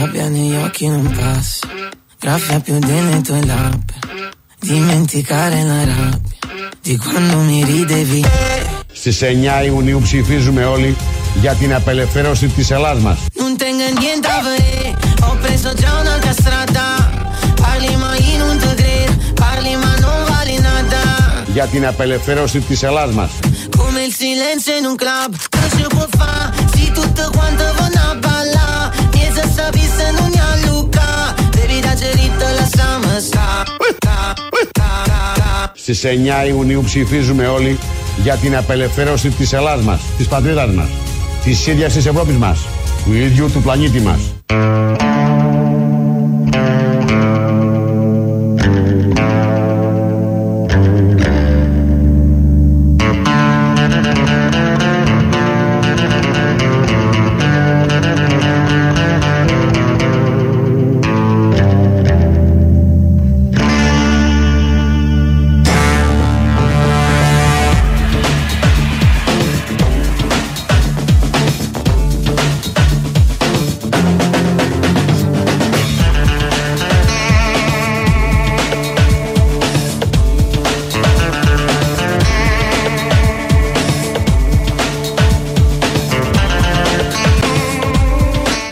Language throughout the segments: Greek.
Sabbia negli occhi non passa, graffia più delle tue labbra. Dimenticare la rabbia di quando mi ridevi. Στις 9 Ιουνίου ψηφίζουμε όλοι για την απελευθέρωση της Ελλάδας μας. Non tengo niente a vedere, ho preso già un'altra strada. Parli ma io non ti credo, parli ma non vali nada. Για την απελευθέρωση της Ελλάδας μας. Come il silenzio in un club, non si può fare, se tutto quanto vanno a ballare. Niente sapesse non mi alluca, devi da gerito la summer star. Στις 9 Ιουνίου ψηφίζουμε όλοι για την απελευθέρωση της Ελλάδας μας, της πατρίδας μας, της ίδιας της Ευρώπης μας, του ίδιου του πλανήτη μας.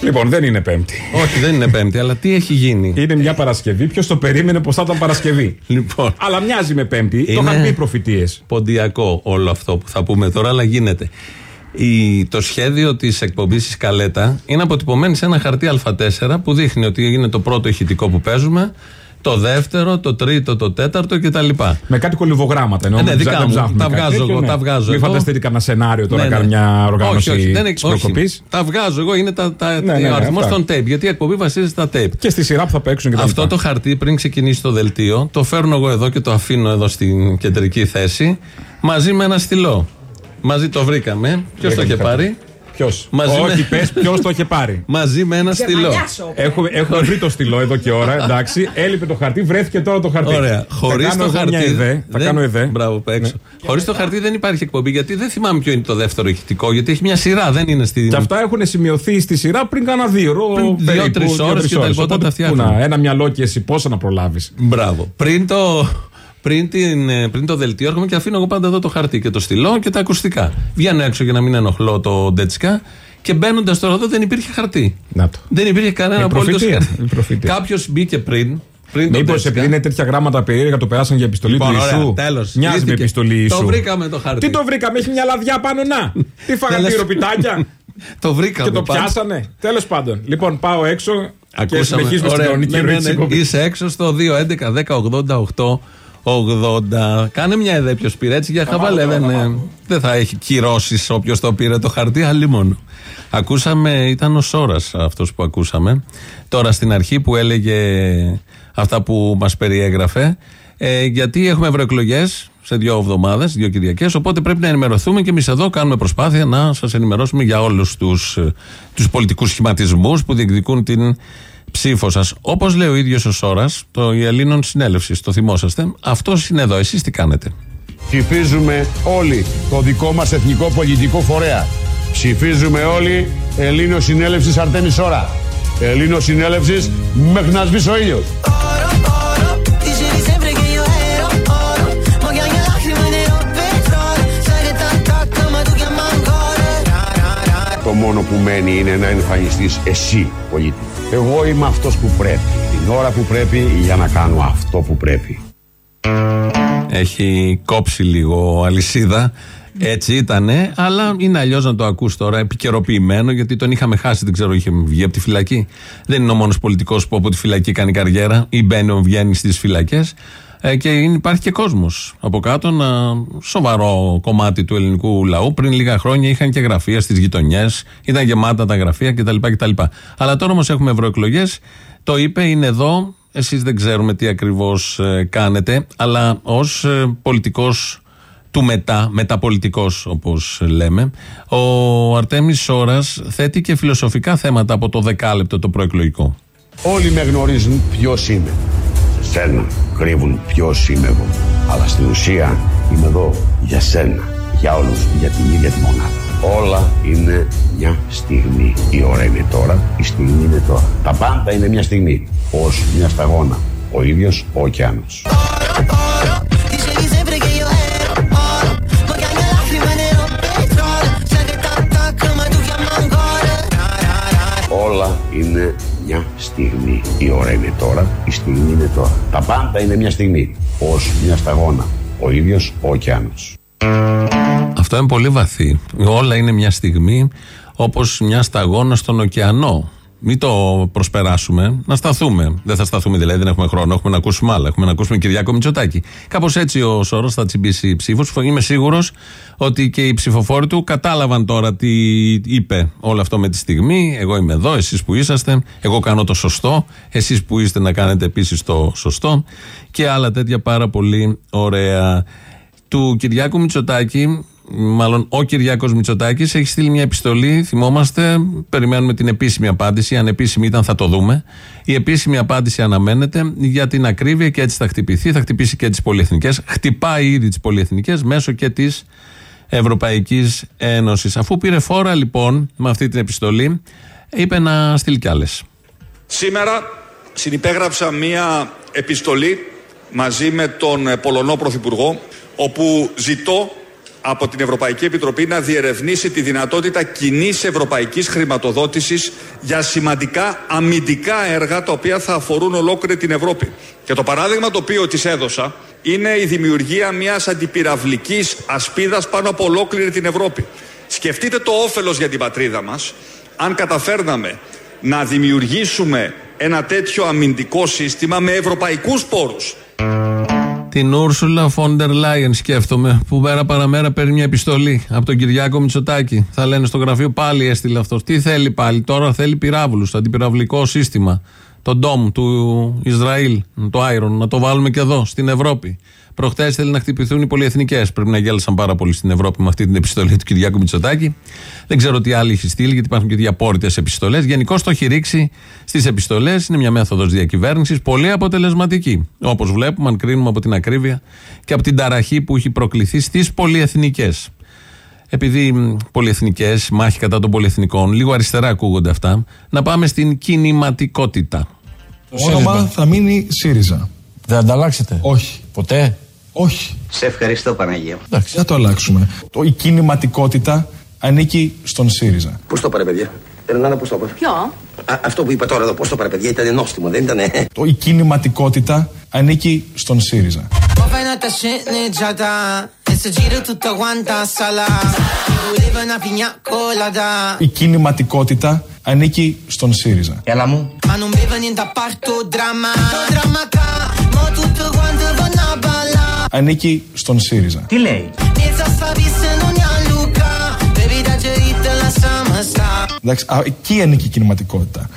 Λοιπόν, δεν είναι Πέμπτη. Όχι, δεν είναι Πέμπτη, αλλά τι έχει γίνει; Είναι μια Παρασκευή. Ποιος το περίμενε πως θα ήταν Παρασκευή; Λοιπόν, Αλλά μοιάζει με Πέμπτη. Το Είναι- είχαν πει οι προφητείες. ποντιακό όλο αυτό που θα πούμε τώρα, αλλά γίνεται. Η, το σχέδιο της εκπομπής της Καλέτα είναι αποτυπωμένο σε ένα χαρτί Α4 που δείχνει ότι είναι το πρώτο ηχητικό που παίζουμε, το δεύτερο, το τρίτο, το τέταρτο κτλ. Με κάτι κολυβογράμματα. Ενώ Ε, ναι, δεν δικά ψά- δεν μου. ψάχνουμε Τα κάτι βγάζω τέτοιο, εγώ, ναι. τα βγάζω Μην εγώ. φανταστείτε κανένα σενάριο τώρα Ναι, να ναι. κάνει μια οργάνωση όχι, όχι, δεν έχει- προκοπής. όχι. Τα βγάζω εγώ, είναι τα, τα, Ναι, ναι, ναι, ο αριθμός αυτά. των tape. Γιατί η εκπομπή βασίζεται στα tape. Και στη σειρά που θα παίξουν και τα Αυτό λοιπά. το χαρτί πριν ξεκινήσει το δελτίο, το φέρνω εγώ εδώ και το αφήνω εδώ στην κεντρική θέση μαζί με ένα στυλό. Μαζί το βρήκαμε. Ποιος το Βρήκαμε είχε κάτι. πάρει; Ποιος; Μαζί Όχι, με- πες ποιος το είχε πάρει. Μαζί με ένα στυλό. Έχουμε, έχουμε βρει το στυλό εδώ και ώρα, εντάξει. Έλειπε το χαρτί, βρέθηκε τώρα το χαρτί. Ωραία. Θα Χωρίς κάνω το εγώ χαρτί. Μια ιδέα, θα δεν- κάνω ιδέα. Μπράβο, παίξω. Χωρίς το χαρτί δεν υπάρχει εκπομπή γιατί δεν θυμάμαι ποιο είναι το δεύτερο ηχητικό. Γιατί έχει μια σειρά, δεν είναι στη. Και αυτά έχουν σημειωθεί στη σειρά πριν κάνα δύο ώρο. Πριν δύο, περίπου, τρεις δύο, ώρες τρεις και τα λοιπά, Οπότε, τα πού φτιάχνουμε. να, Ένα μυαλό και εσύ πόσα να προλάβεις. Μπράβο. Πριν το, πριν, την, ε, πριν το δελτίο έρχομαι και αφήνω εγώ πάντα εδώ το χαρτί και το στυλό και τα ακουστικά. Βγαίνω έξω για να μην ενοχλώ το ντέτσικα και μπαίνοντας τώρα εδώ δεν υπήρχε χαρτί. Να το. Δεν υπήρχε κανένα Η απολύτω προφητεία, χαρτί. η προφητεία. Κάποιος μπήκε πριν. πριν τον Μήπως Ντέτσικα. επειδή είναι τέτοια γράμματα περίεργα το περάσαν για επιστολή Λοιπόν, του ωραία, Ιησού. τέλος. Μοιάζει με Λύθηκε. επιστολή Το Ιησού. βρήκαμε το χαρτί. Τι το βρήκαμε, έχει μια λαδιά πάνω να. Τι φάγανε Τέλος. τυροπιτάκια Το βρήκαμε. και το πάντα. πιάσανε. Τέλος πάντων. Λοιπόν, πάω έξω και Ακούσαμε. συνεχίζουμε στην Ωραία. κανονική Ναι, ναι, ροή ναι. της εκπομπής. Είσαι έξω στο 2.11.10.80.8. 80. Κάνε μια ιδέα ποιος πήρε έτσι για χαβαλέ. Δεν, ε, δεν θα έχει κυρώσεις όποιος το πήρε το χαρτί, άλλη μόνο. Ακούσαμε, ήταν ο Σόρας αυτός που ακούσαμε. Τώρα στην αρχή που έλεγε αυτά που μας περιέγραφε. Ε, γιατί έχουμε ευρωεκλογές σε δύο εβδομάδες, δύο Κυριακές. Οπότε πρέπει να ενημερωθούμε και εμείς εδώ κάνουμε προσπάθεια να σας ενημερώσουμε για όλους τους τους πολιτικούς σχηματισμούς που διεκδικούν την ψήφος σας. Όπως λέει ο ίδιος ο Σόρας, το η Ελλήνων Συνέλευση, το θυμόσαστε, αυτό είναι εδώ. Εσείς τι κάνετε; Ψηφίζουμε όλοι το δικό μας εθνικό πολιτικό φορέα. Ψηφίζουμε όλοι Ελλήνο Συνέλευσης Αρτέμις Ώρα. Ελλήνο Συνέλευσης μέχρι να σβήσει ο ήλιος. Oro, oro, dicevi sempre che io ero oro. Ma che anche lacrime nero petrolio. Sai che t'attacco ma tu chiama ancora. Το μόνο που μένει είναι να εμφανιστείς εσύ, πολίτη. Εγώ είμαι αυτός που πρέπει, την ώρα που πρέπει για να κάνω αυτό που πρέπει. Έχει κόψει λίγο αλυσίδα. Έτσι ήτανε, αλλά είναι αλλιώς να το ακούς τώρα επικαιροποιημένο, γιατί τον είχαμε χάσει, δεν ξέρω, είχε βγει από τη φυλακή. Δεν είναι ο μόνος πολιτικός που από τη φυλακή κάνει καριέρα ή μπαίνει, βγαίνει στις φυλακές. Ε, και είναι- υπάρχει και κόσμος από κάτω, ένα σοβαρό κομμάτι του ελληνικού λαού. Πριν λίγα χρόνια είχαν και γραφεία στις γειτονιές, ήταν γεμάτα τα γραφεία κτλ. κτλ. Αλλά τώρα όμως έχουμε ευρωεκλογές. Το είπε, είναι εδώ. Εσείς δεν ξέρουμε τι ακριβώς ε, κάνετε, αλλά ως ε, πολιτικός του μετά, μεταπολιτικός όπως λέμε, ο Αρτέμις Σόρας θέτει και φιλοσοφικά θέματα από το δεκάλεπτο το προεκλογικό. Όλοι με γνωρίζουν ποιος είμαι. Σε σένα κρύβουν ποιος είμαι εγώ. Αλλά στην ουσία είμαι εδώ για σένα, για όλους, για την ίδια τη μονάδα. Όλα είναι μια στιγμή. Η ώρα είναι τώρα, η στιγμή είναι τώρα. Τα πάντα είναι μια στιγμή. Ως μια σταγόνα. Ο ίδιος ο ωκεάνος. Dicevi sempre che io ero oro Ma che anche lacrime nero petrolio Sai che t'attacco ma tu chiama ancora Όλα είναι μια στιγμή. Η ώρα είναι τώρα, η στιγμή είναι τώρα. Τα πάντα είναι μια στιγμή. Ως μια σταγόνα. Ο ίδιος ο ωκεάνος. Αυτό είναι πολύ βαθύ. Όλα είναι μια στιγμή όπως μια σταγόνα στον ωκεανό. Μην το προσπεράσουμε, να σταθούμε. Δεν θα σταθούμε δηλαδή, δεν έχουμε χρόνο, έχουμε να ακούσουμε άλλα. Έχουμε να ακούσουμε Κυριάκο Μητσοτάκη. Κάπως έτσι ο Σόρος θα τσιμπήσει ψήφους. Είμαι σίγουρος ότι και οι ψηφοφόροι του κατάλαβαν τώρα τι είπε όλο αυτό με τη στιγμή. Εγώ είμαι εδώ, εσείς που είσαστε. Εγώ κάνω το σωστό. Εσείς που είστε να κάνετε επίσης το σωστό. Και άλλα τέτοια πάρα πολύ ωραία του Κυριάκου Μητσοτάκη, μάλλον ο Κυριάκος Μητσοτάκης, έχει στείλει μια επιστολή. Θυμόμαστε, περιμένουμε την επίσημη απάντηση. Αν επίσημη ήταν, θα το δούμε. Η επίσημη απάντηση αναμένεται για την ακρίβεια και έτσι θα χτυπηθεί. Θα χτυπήσει και τις πολυεθνικές. Χτυπάει ήδη τις πολυεθνικές μέσω και της Ευρωπαϊκής Ένωσης. Αφού πήρε φόρα λοιπόν με αυτή την επιστολή, είπε να στείλει κι άλλες. Σήμερα συνυπέγραψα μία επιστολή μαζί με τον ε, Πολωνό Πρωθυπουργό όπου ζητώ από την Ευρωπαϊκή Επιτροπή να διερευνήσει τη δυνατότητα κοινής ευρωπαϊκής χρηματοδότησης για σημαντικά αμυντικά έργα τα οποία θα αφορούν ολόκληρη την Ευρώπη. Και το παράδειγμα το οποίο της έδωσα είναι η δημιουργία μιας αντιπυραυλικής ασπίδας πάνω από ολόκληρη την Ευρώπη. Σκεφτείτε το όφελος για την πατρίδα μας αν καταφέρναμε να δημιουργήσουμε ένα τέτοιο αμυντικό σύστημα με ευρωπαϊκούς πόρους. Την Ούρσουλα Φόντερ Λάιεν σκέφτομαι, που μέρα παραμέρα παίρνει μια επιστολή από τον Κυριάκο Μητσοτάκη. Θα λένε στο γραφείο πάλι έστειλε αυτός. Τι θέλει πάλι, τώρα θέλει πυράβλους, αντιπυραυλικό σύστημα. Το ντόμ του Ισραήλ, το Άιρον, να το βάλουμε και εδώ, στην Ευρώπη. Προχθέ θέλει να χτυπηθούν οι πολυεθνικές. Πρέπει να γέλασαν πάρα πολύ στην Ευρώπη με αυτή την επιστολή του Κυριάκου Μητσοτάκη. Δεν ξέρω τι άλλη έχει στείλει, γιατί υπάρχουν και διαπόρριτε επιστολές. Γενικώ το έχει ρίξει στις επιστολές. Είναι μια μέθοδος διακυβέρνησης πολύ αποτελεσματική. Όπως βλέπουμε, αν κρίνουμε από την ακρίβεια και από την ταραχή που έχει προκληθεί στις πολυεθνικές. Επειδή πολυεθνικές, μάχη κατά των πολυεθνικών, λίγο αριστερά ακούγονται αυτά, να πάμε στην κινηματικότητα. Το όνομα θα μείνει ΣΥΡΙΖΑ. Δεν ανταλλάξετε; Όχι. Ποτέ; Όχι. Σε ευχαριστώ Παναγία. μου. Εντάξει. Θα το αλλάξουμε. Το, η κινηματικότητα ανήκει στον ΣΥΡΙΖΑ. Πώς το πάρε, παιδιά; Ερνάνα, πώς το πάρε. Ποιο; Α, αυτό που είπα τώρα εδώ, πώς το πάρε, παιδιά, ήταν νόστιμο, δεν ήταν. Το, η κινηματικότητα ανήκει στον ΣΥΡΙΖα. Ho appena sceneggiata E se giro tutta quanta sala Voleva una pigna colada Η κινηματικότητα ανήκει στον ΣΥΡΙΖα. Έλα μου. Ανήκει στον ΣΥΡΙΖα. Τι λέει; Niente sta vissendo a Luca Bevi da gerita la sama sta Εντάξει, α, εκεί ανήκει η κινηματικότητα.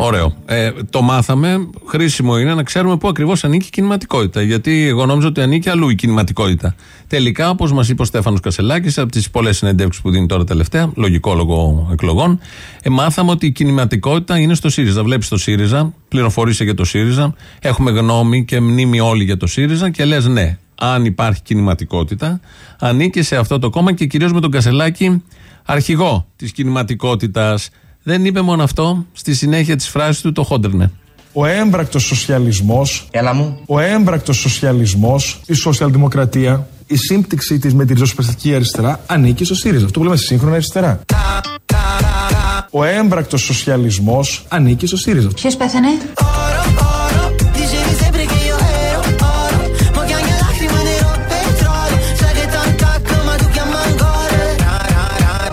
Ωραίο. Ε, το μάθαμε. Χρήσιμο είναι να ξέρουμε πού ακριβώς ανήκει η κινηματικότητα. Γιατί εγώ νόμιζα ότι ανήκει αλλού η κινηματικότητα. Τελικά, όπως μας είπε ο Στέφανος Κασελάκης, από τις πολλές συνεντεύξεις που δίνει τώρα τελευταία, λογικό λόγο εκλογών, ε, μάθαμε ότι η κινηματικότητα είναι στο ΣΥΡΙΖΑ. Βλέπεις το ΣΥΡΙΖΑ, πληροφορείσαι για το ΣΥΡΙΖΑ, έχουμε γνώμη και μνήμη όλοι για το ΣΥΡΙΖΑ και λες ναι, αν υπάρχει κινηματικότητα, ανήκει σε αυτό το κόμμα και κυρίως με τον Κασελάκη, αρχηγό της κινηματικότητας. Δεν είπε μόνο αυτό, στη συνέχεια της φράσης του το χόντρνε. Ο έμπρακτος σοσιαλισμός, Έλα μου. ο έμπρακτος σοσιαλισμός, η σοσιαλδημοκρατία, η σύμπτυξή της με τη ριζοσπαστική αριστερά ανήκει στο ΣΥΡΙΖΑ. Αυτό που λέμε στη σύγχρονη αριστερά. Ο έμπρακτος σοσιαλισμός ανήκει στο ΣΥΡΙΖΑ. Ποιος πέθανε; Oro, oro Dicevi sempre che io ero oro Mo che anche lacrime nero petrolio Sai che t'attacco ma tu chiama ancora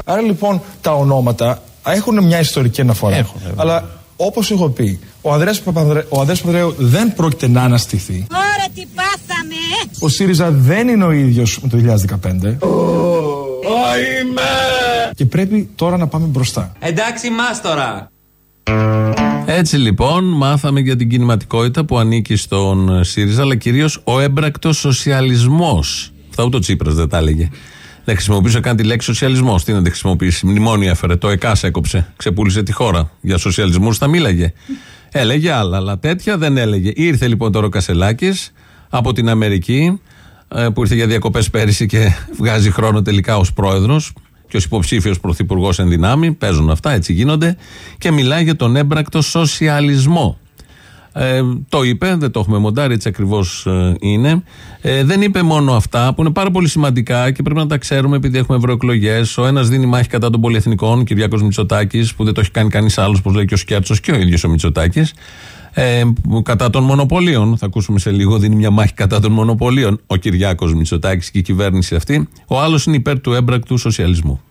Άρα λοιπόν τα ονόματα έχουν μια ιστορική αναφορά. Έχουν, βέβαια. Αλλά όπως έχω πει, ο Ανδρέας, Παπανδρέ, ο Ανδρέας Παπανδρέου δεν πρόκειται να αναστηθεί. Ωραία, τι πάθαμε! Ο ΣΥΡΙΖΑ δεν είναι ο ίδιος με το 2015. Και πρέπει τώρα να πάμε μπροστά. Εντάξει, μάστορα. Έτσι λοιπόν, μάθαμε για την κινηματικότητα που ανήκει στον ΣΥΡΙΖΑ, αλλά κυρίως ο έμπρακτος σοσιαλισμός. Αυτά ούτε ο Τσίπρας δεν τα έλεγε. Δεν χρησιμοποιούσε καν τη λέξη σοσιαλισμός. Τι να τη χρησιμοποιήσει. Μνημόνιο έφερε. Το ΕΚΑΣ έκοψε. Ξεπούλησε τη χώρα. Για σοσιαλισμούς θα μίλαγε. Έλεγε άλλα, αλλά τέτοια δεν έλεγε. Ήρθε λοιπόν τώρα ο Κασελάκης από την Αμερική, ε, που ήρθε για διακοπές πέρυσι και βγάζει χρόνο τελικά ως πρόεδρος και ως υποψήφιος πρωθυπουργός εν δυνάμει. Παίζουν αυτά, έτσι γίνονται. Και μιλάει για τον έμπρακτο σοσιαλισμό. Ε, το είπε, δεν το έχουμε μοντάρει, έτσι ακριβώς ε, είναι. Ε, δεν είπε μόνο αυτά που είναι πάρα πολύ σημαντικά και πρέπει να τα ξέρουμε επειδή έχουμε ευρωεκλογές. Ο ένας δίνει μάχη κατά των πολυεθνικών, Κυριάκος Μητσοτάκης, που δεν το έχει κάνει κανείς άλλος, όπως λέει και ο Σκέρτσος και ο ίδιος ο Μητσοτάκης. Ε, κατά των μονοπωλίων, θα ακούσουμε σε λίγο, δίνει μια μάχη κατά των μονοπωλίων ο Κυριάκος Μητσοτάκης και η κυβέρνηση αυτή. Ο άλλος είναι υπέρ του έμπρακτου σοσιαλισμού.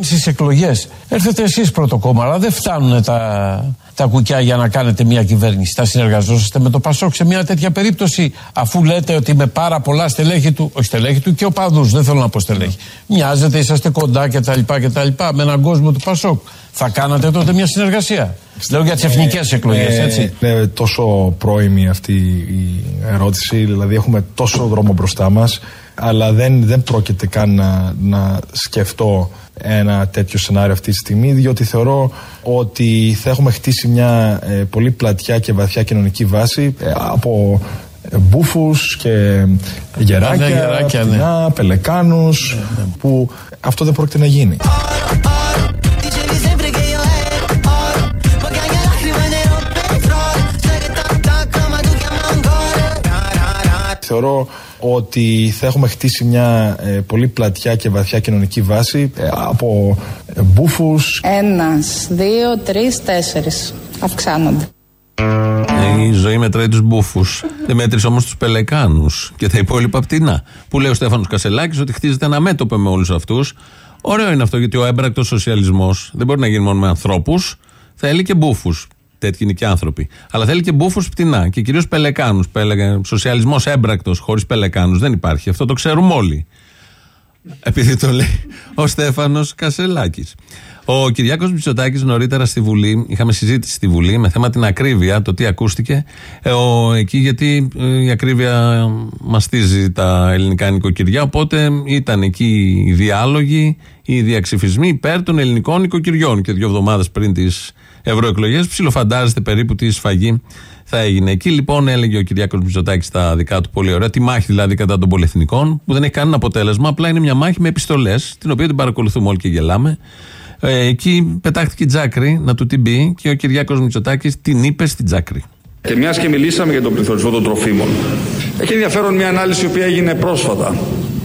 Στι εκλογές έρθετε εσείς πρώτο κόμμα, αλλά δεν φτάνουν τα, τα κουκιά για να κάνετε μια κυβέρνηση. Θα συνεργαζόσαστε με το Πασόκ σε μια τέτοια περίπτωση, αφού λέτε ότι με πάρα πολλά στελέχη του, όχι στελέχη του και οπαδού, δεν θέλω να πω στελέχη. Μοιάζετε, είσαστε κοντά κτλ. κτλ με έναν κόσμο του Πασόκ. Θα κάνατε τότε μια συνεργασία. Λέω για τις εθνικές εκλογές, έτσι. Είναι τόσο πρώιμη αυτή η ερώτηση, δηλαδή έχουμε τόσο δρόμο μπροστά μας, αλλά δεν, δεν πρόκειται καν να, να σκεφτώ ένα τέτοιο σενάριο αυτή τη στιγμή, διότι θεωρώ ότι θα έχουμε χτίσει μια ε, πολύ πλατιά και βαθιά κοινωνική βάση ε, από ε, μπούφους και γεράκια, γεράκια πτηνά, ναι. πελεκάνους, που αυτό δεν πρόκειται να γίνει. Θεωρώ ότι θα έχουμε χτίσει μια ε, πολύ πλατιά και βαθιά κοινωνική βάση ε, από ε, μπούφους Ένας, δύο, τρεις, τέσσερις. Αυξάνονται. Ε, Η ζωή μετράει τους μπούφους. Δεν μέτρησε όμως τους πελεκάνους και τα υπόλοιπα πτηνά. Που λέει ο Στέφανος Κασελάκης ότι χτίζεται ένα μέτωπο με όλους αυτούς. Ωραίο είναι αυτό γιατί ο έμπρακτος σοσιαλισμός δεν μπορεί να γίνει μόνο με ανθρώπους. Θέλει και μπούφους. Τέτοιοι είναι και άνθρωποι. Αλλά θέλει και μπούφους πτηνά και κυρίως πελεκάνους. Σοσιαλισμός έμπρακτος χωρίς πελεκάνους δεν υπάρχει. Αυτό το ξέρουμε όλοι. Επειδή το λέει ο Στέφανος Κασελάκης. Ο Κυριάκος Μητσοτάκης νωρίτερα στη Βουλή, είχαμε συζήτηση στη Βουλή με θέμα την ακρίβεια, το τι ακούστηκε. Ε, ο, εκεί γιατί ε, η ακρίβεια μαστίζει τα ελληνικά νοικοκυριά. Οπότε ήταν εκεί οι διάλογοι, οι διαξυφισμοί υπέρ των ελληνικών νοικοκυριών. Και δύο εβδομάδες πριν τις ευρωεκλογές, ψιλοφαντάζεστε περίπου τι σφαγή θα έγινε. Εκεί λοιπόν έλεγε ο Κυριάκος Μητσοτάκης στα δικά του πολύ ωραία, τη μάχη δηλαδή κατά των πολυεθνικών, που δεν έχει κανένα αποτέλεσμα, απλά είναι μια μάχη με επιστολές, την οποία την παρακολουθούμε όλοι και γελάμε. Ε, εκεί πετάχτηκε η Τζάκρη να του την πει και ο Κυριάκος Μητσοτάκης την είπε στην Τζάκρη. Και μιας και μιλήσαμε για τον πληθωρισμό των τροφίμων, έχει ενδιαφέρον μια ανάλυση η οποία έγινε πρόσφατα.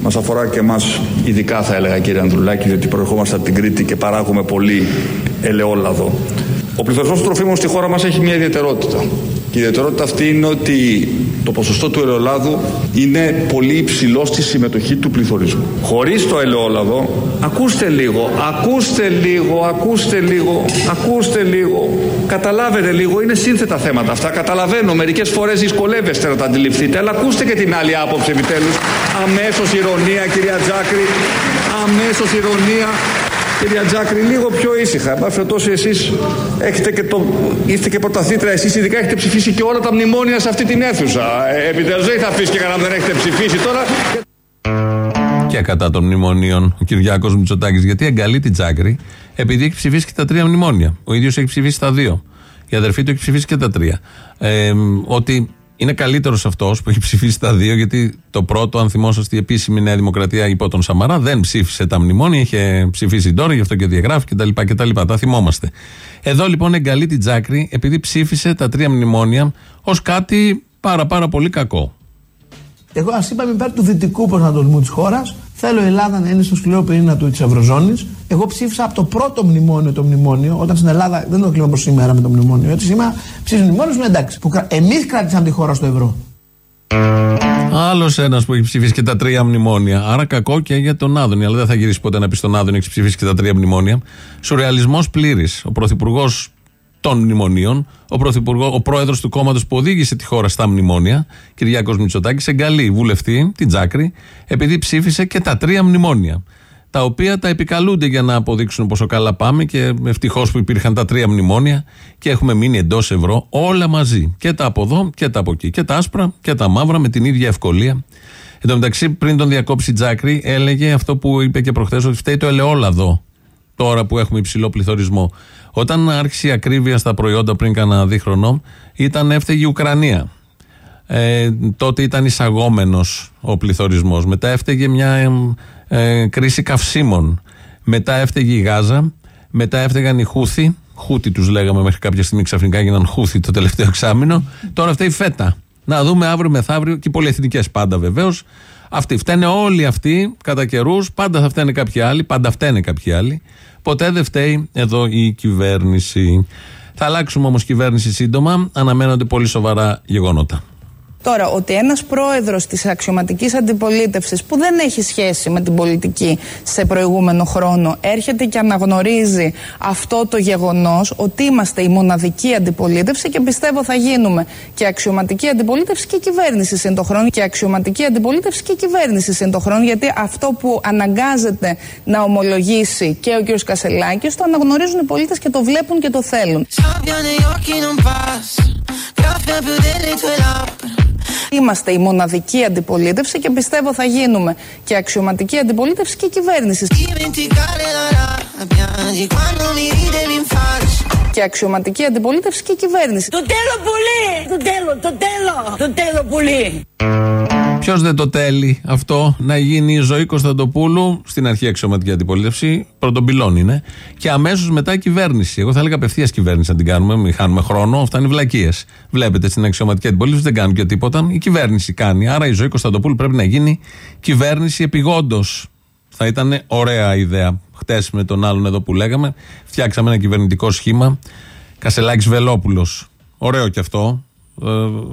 Μας αφορά και εμάς, ειδικά θα έλεγα κύριε Ανδρουλάκη, διότι προερχόμαστε από την Κρήτη και παράγουμε πολύ ελαιόλαδο. Ο πληθωρισμός των τροφίμων στη χώρα μας έχει μια ιδιαιτερότητα. Και η ιδιαιτερότητα αυτή είναι ότι το ποσοστό του ελαιολάδου είναι πολύ υψηλό στη συμμετοχή του πληθωρισμού. Χωρίς το ελαιόλαδο, ακούστε λίγο, ακούστε λίγο, ακούστε λίγο, ακούστε λίγο. Καταλάβετε λίγο, είναι σύνθετα θέματα αυτά. Καταλαβαίνω, μερικές φορές δυσκολεύεστε να τα αντιληφθείτε, αλλά ακούστε και την άλλη άποψη επιτέλους. Αμέσως ηρωνία, κυρία Τζάκρη. Αμέσως ηρωνία. Κυρία Τζάκρη, λίγο πιο ήσυχα. Εν πάση περιπτώσει, εσείς έχετε και το. είστε και πρωταθλήτρια. Εσείς ειδικά έχετε ψηφίσει και όλα τα μνημόνια σε αυτή την αίθουσα. Ε, Επιτέλους, δεν θα αφήσει και κανέναν δεν έχετε ψηφίσει τώρα. Και κατά των μνημονίων ο Κυριάκος Μητσοτάκης, γιατί εγκαλεί την Τζάκρη, επειδή έχει ψηφίσει και τα τρία μνημόνια. Ο ίδιος έχει ψηφίσει τα δύο. Η αδερφή του έχει ψηφίσει και τα τρία. Ε, ότι είναι καλύτερος αυτός που έχει ψηφίσει τα δύο, γιατί το πρώτο, αν θυμόσαστε, η επίσημη Νέα Δημοκρατία υπό τον Σαμαρά δεν ψήφισε τα μνημόνια, είχε ψηφίσει τώρα, γι' αυτό και διαγράφει κτλ. κτλ. Τα θυμόμαστε. Εδώ λοιπόν εγκαλεί την Τζάκρη επειδή ψήφισε τα τρία μνημόνια ως κάτι πάρα πάρα πολύ κακό. Εγώ ας είπαμε υπέρ του δυτικού προσανατολισμού της χώρας. Θέλω η Ελλάδα να είναι στο σκληρό πυρήνα του της Ευρωζώνης. Εγώ ψήφισα από το πρώτο μνημόνιο το μνημόνιο, όταν στην Ελλάδα δεν το κλείνω προ σήμερα με το μνημόνιο. Έτσι σήμερα ψήφισα μνημόνιος, είναι εντάξει. Εμείς κράτησαμε τη χώρα στο ευρώ. Άλλος ένας που έχει ψηφίσει και τα τρία μνημόνια. Άρα κακό και για τον Άδωνη. Αλλά δεν θα γυρίσει ποτέ να πει στον Άδωνη έχει ψηφίσει και τα τρία μνημόνια. Σουρεαλισμός πλήρης. Ο πρωθυπουργός των μνημονίων, ο, ο πρόεδρος του κόμματος που οδήγησε τη χώρα στα μνημόνια, Κυριάκος Μητσοτάκης, εγκαλεί βουλευτή, την Τζάκρη, επειδή ψήφισε και τα τρία μνημόνια. Τα οποία τα επικαλούνται για να αποδείξουν πόσο καλά πάμε και ευτυχώς που υπήρχαν τα τρία μνημόνια και έχουμε μείνει εντός ευρώ όλα μαζί. Και τα από εδώ και τα από εκεί. Και τα άσπρα και τα μαύρα με την ίδια ευκολία. Εν τω μεταξύ, πριν τον διακόψει Τζάκρη, έλεγε αυτό που είπε και προχθές, ότι φταίει το ελαιόλαδο. Τώρα που έχουμε υψηλό πληθωρισμό. Όταν άρχισε η ακρίβεια στα προϊόντα πριν κανένα δίχρονο, ήταν έφταιγη η Ουκρανία. Ε, τότε ήταν εισαγόμενος ο πληθωρισμός. Μετά έφταιγε μια ε, κρίση καυσίμων. Μετά έφταιγε η Γάζα. Μετά έφταιγαν οι Χούθη. Χούθη τους λέγαμε μέχρι κάποια στιγμή ξαφνικά έγιναν Χούθη το τελευταίο εξάμεινο. Τώρα φταίει η φέτα. Να δούμε αύριο μεθαύριο και οι πολυεθνικές πάντα βεβαίως. Αυτοί φταίνε όλοι αυτοί κατά καιρούς. Πάντα θα φταίνε κάποιοι άλλοι. Πάντα φταίνε κάποιοι άλλοι. Ποτέ δεν φταίει εδώ η κυβέρνηση. Θα αλλάξουμε όμως κυβέρνηση σύντομα. Αναμένονται πολύ σοβαρά γεγονότα. Τώρα, ότι ένας πρόεδρος της αξιωματικής αντιπολίτευσης που δεν έχει σχέση με την πολιτική σε προηγούμενο χρόνο έρχεται και αναγνωρίζει αυτό το γεγονός ότι είμαστε η μοναδική αντιπολίτευση και πιστεύω θα γίνουμε και αξιωματική αντιπολίτευση και κυβέρνηση συν το χρόνο και αξιωματική αντιπολίτευση και κυβέρνηση συν το χρόνο γιατί αυτό που αναγκάζεται να ομολογήσει και ο κ. Κασελάκης το αναγνωρίζουν οι πολίτες και το βλέπουν και το θέλουν. Είμαστε η μοναδική αντιπολίτευση και πιστεύω θα γίνουμε και αξιωματική αντιπολίτευση και κυβέρνηση. Και αξιωματική αντιπολίτευση και κυβέρνηση. Το τέλο πολύ! Το τέλο, το τέλο! Το τέλο πολύ! Ποιος δεν το τέλει αυτό να γίνει η ζωή Κωνσταντοπούλου στην αρχή αξιωματική αντιπολίτευση, πρωτομπυλών είναι, και αμέσως μετά κυβέρνηση. Εγώ θα έλεγα απευθείας κυβέρνηση να την κάνουμε, μην χάνουμε χρόνο, αυτά είναι βλακίες. Βλέπετε στην αξιωματική αντιπολίτευση δεν κάνουν και τίποτα, η κυβέρνηση κάνει. Άρα η ζωή Κωνσταντοπούλου πρέπει να γίνει κυβέρνηση επιγόντως. Θα ήταν ωραία ιδέα. Χτες με τον άλλον εδώ που λέγαμε, φτιάξαμε ένα κυβερνητικό σχήμα. Κασελάκης Βελόπουλος. Ωραίο κι αυτό. Ε,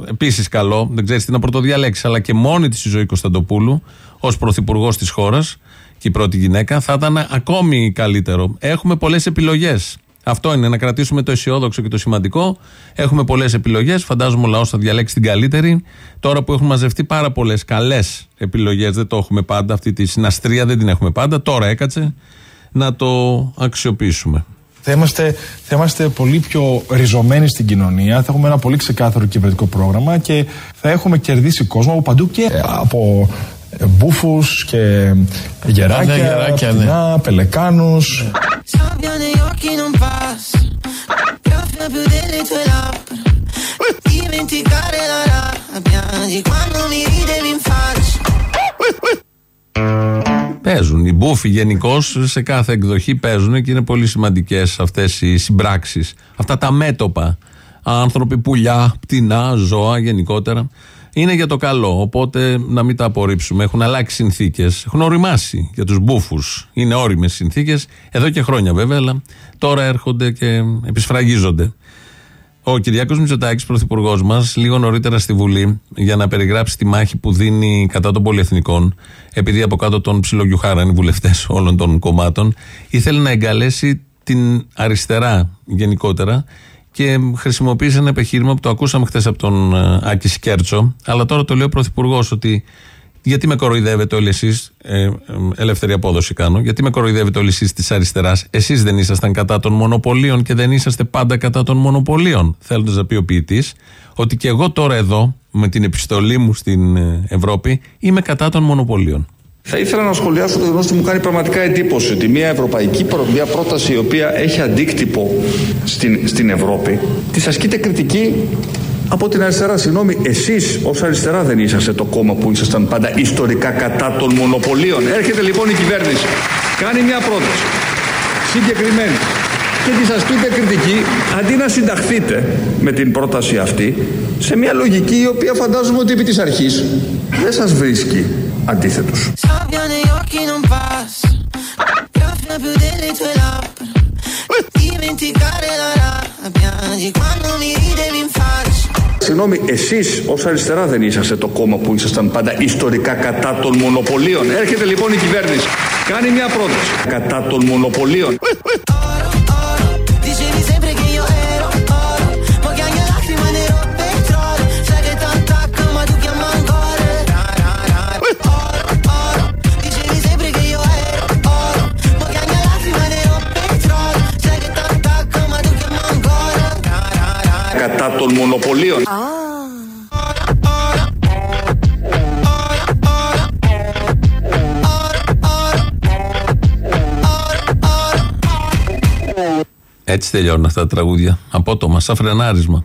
Επίσης καλό, δεν ξέρεις τι να πρωτοδιαλέξεις, αλλά και μόνη της η ζωή Κωνσταντοπούλου ως πρωθυπουργός της χώρας και η πρώτη γυναίκα θα ήταν ακόμη καλύτερο. Έχουμε πολλές επιλογές. Αυτό είναι να κρατήσουμε το αισιόδοξο και το σημαντικό. Έχουμε πολλές επιλογές. Φαντάζομαι ο λαός θα διαλέξει την καλύτερη. Τώρα που έχουν μαζευτεί πάρα πολλές καλές επιλογές, δεν το έχουμε πάντα. Αυτή τη συναστρία δεν την έχουμε πάντα. Τώρα έκατσε να το αξιοποιήσουμε. Θα είμαστε, θα είμαστε πολύ πιο ριζωμένοι στην κοινωνία, θα έχουμε ένα πολύ ξεκάθαρο κυβερνητικό πρόγραμμα και θα έχουμε κερδίσει κόσμο από παντού και από μπούφους και γεράκια, Ναι, γεράκια, φτηνά, πελεκάνους. Παίζουν. Οι μπούφοι γενικώς σε κάθε εκδοχή παίζουν και είναι πολύ σημαντικές αυτές οι συμπράξεις. Αυτά τα μέτωπα. Άνθρωποι, πουλιά, πτηνά, ζώα γενικότερα. Είναι για το καλό. Οπότε να μην τα απορρίψουμε. Έχουν αλλάξει συνθήκες. Έχουν οριμάσει για τους μπούφους. Είναι όριμες συνθήκες. Εδώ και χρόνια βέβαια, αλλά τώρα έρχονται και επισφραγίζονται. Ο Κυριάκος Μητσοτάκης, πρωθυπουργός μας, λίγο νωρίτερα στη Βουλή, για να περιγράψει τη μάχη που δίνει κατά των πολυεθνικών, επειδή από κάτω τον ψιλογιουχάραν οι βουλευτές όλων των κομμάτων, ήθελε να εγκαλέσει την αριστερά γενικότερα και χρησιμοποίησε ένα επιχείρημα που το ακούσαμε χθες από τον ε, Άκη Σκέρτσο, αλλά τώρα το λέει ο Πρωθυπουργός ότι γιατί με κοροϊδεύετε όλοι εσείς, ε, ε, ελεύθερη απόδοση κάνω, γιατί με κοροϊδεύετε όλοι εσείς της αριστεράς, εσείς δεν ήσασταν κατά των μονοπωλίων και δεν είσαστε πάντα κατά των μονοπωλίων. Θέλοντα να πει ο ποιητής, ότι και εγώ τώρα εδώ, με την επιστολή μου στην ε, Ευρώπη, είμαι κατά των μονοπωλίων. Θα ήθελα να σχολιάσω το γεγονός ότι μου κάνει πραγματικά εντύπωση ότι μια ευρωπαϊκή προ- μια πρόταση η οποία έχει αντίκτυπο στην, στην Ευρώπη, της ασκείται κριτική από την αριστερά. Συγγνώμη, εσείς ως αριστερά δεν είσαστε το κόμμα που ήσασταν πάντα ιστορικά κατά των μονοπωλίων. Έρχεται λοιπόν η κυβέρνηση, κάνει μια πρόταση συγκεκριμένη και τη ασκείτε κριτική αντί να συνταχθείτε με την πρόταση αυτή σε μια λογική η οποία φαντάζομαι ότι επί της αρχής δεν σας βρίσκει αντίθετος. Dimenticare la rabbia Di quando mi ridevi in faccia Συγγνώμη, εσείς ως αριστερά δεν είσαστε το κόμμα που ήσασταν πάντα ιστορικά κατά των μονοπωλίων. Έρχεται λοιπόν η κυβέρνηση, κάνει μια πρόταση κατά των μονοπωλίων. Κατά των μονοπωλίων. Έτσι τελειώνουν αυτά τα τραγούδια. Απότομα, σαν φρενάρισμα.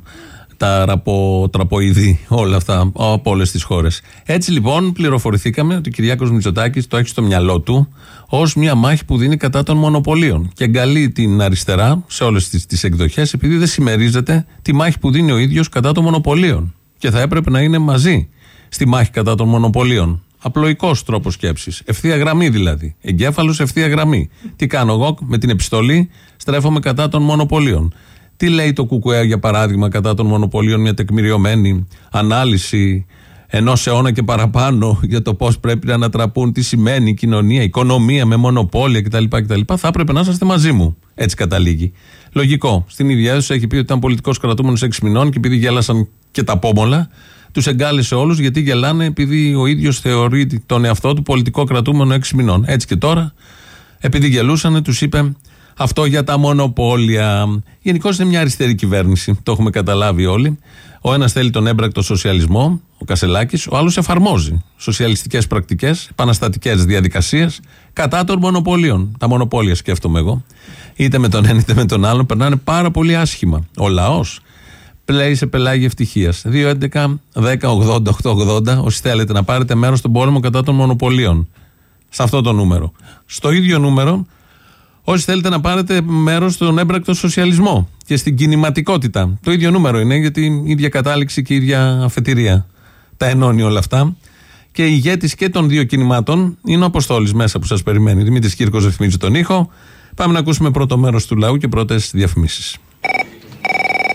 Τα ραποτραποειδή, όλα αυτά από όλες τις χώρες. Έτσι λοιπόν πληροφορηθήκαμε ότι ο Κυριάκος Μητσοτάκης το έχει στο μυαλό του ως μια μάχη που δίνει κατά των μονοπωλίων. Και εγκαλεί την αριστερά σε όλες τις τις εκδοχές, επειδή δεν συμμερίζεται τη μάχη που δίνει ο ίδιος κατά των μονοπωλίων. Και θα έπρεπε να είναι μαζί στη μάχη κατά των μονοπωλίων. Απλοϊκός τρόπος σκέψης. Ευθεία γραμμή δηλαδή. Εγκέφαλος ευθεία γραμμή. Τι κάνω εγώ με την επιστολή, στρέφομαι κατά των μονοπωλίων. Τι λέει το ΚΚΕ για παράδειγμα κατά των μονοπωλίων, μια τεκμηριωμένη ανάλυση ενός αιώνα και παραπάνω για το πώς πρέπει να ανατραπούν, τι σημαίνει η κοινωνία, η οικονομία με μονοπόλια κτλ. κτλ. Θα έπρεπε να είσαστε μαζί μου. Έτσι καταλήγει. Λογικό. Στην ίδια αίθουσα έχει πει ότι ήταν πολιτικός κρατούμενος 6 μηνών και επειδή γέλασαν και τα πόμολα, τους εγκάλεσε όλους γιατί γελάνε επειδή ο ίδιος θεωρεί τον εαυτό του πολιτικό κρατούμενο 6 μηνών. Έτσι και τώρα, επειδή γελούσαν, τους είπε αυτό για τα μονοπόλια. Γενικώς είναι μια αριστερή κυβέρνηση. Το έχουμε καταλάβει όλοι. Ο ένας θέλει τον έμπρακτο σοσιαλισμό, ο Κασελάκης, ο άλλος εφαρμόζει σοσιαλιστικές πρακτικές, επαναστατικές διαδικασίες κατά των μονοπωλίων. Τα μονοπόλια σκέφτομαι εγώ. Είτε με τον ένα είτε με τον άλλον περνάνε πάρα πολύ άσχημα. Ο λαός πλέει σε πελάγι ευτυχίας. 2-11-10-80-8-80. Όσοι θέλετε να πάρετε μέρος στον πόλεμο κατά των μονοπωλίων. Σε αυτό το νούμερο. Στο ίδιο νούμερο, όσοι θέλετε να πάρετε μέρος στον έμπρακτο σοσιαλισμό και στην κινηματικότητα. Το ίδιο νούμερο είναι, γιατί η ίδια κατάληξη και η ίδια αφετηρία τα ενώνει όλα αυτά. Και ηγέτη και των δύο κινημάτων είναι ο Αποστόλης μέσα που σας περιμένει. Δημήτρης Κύρκος ρυθμίζει τον ήχο. Πάμε να ακούσουμε πρώτο μέρος του λαού και πρώτες διαφημίσεις.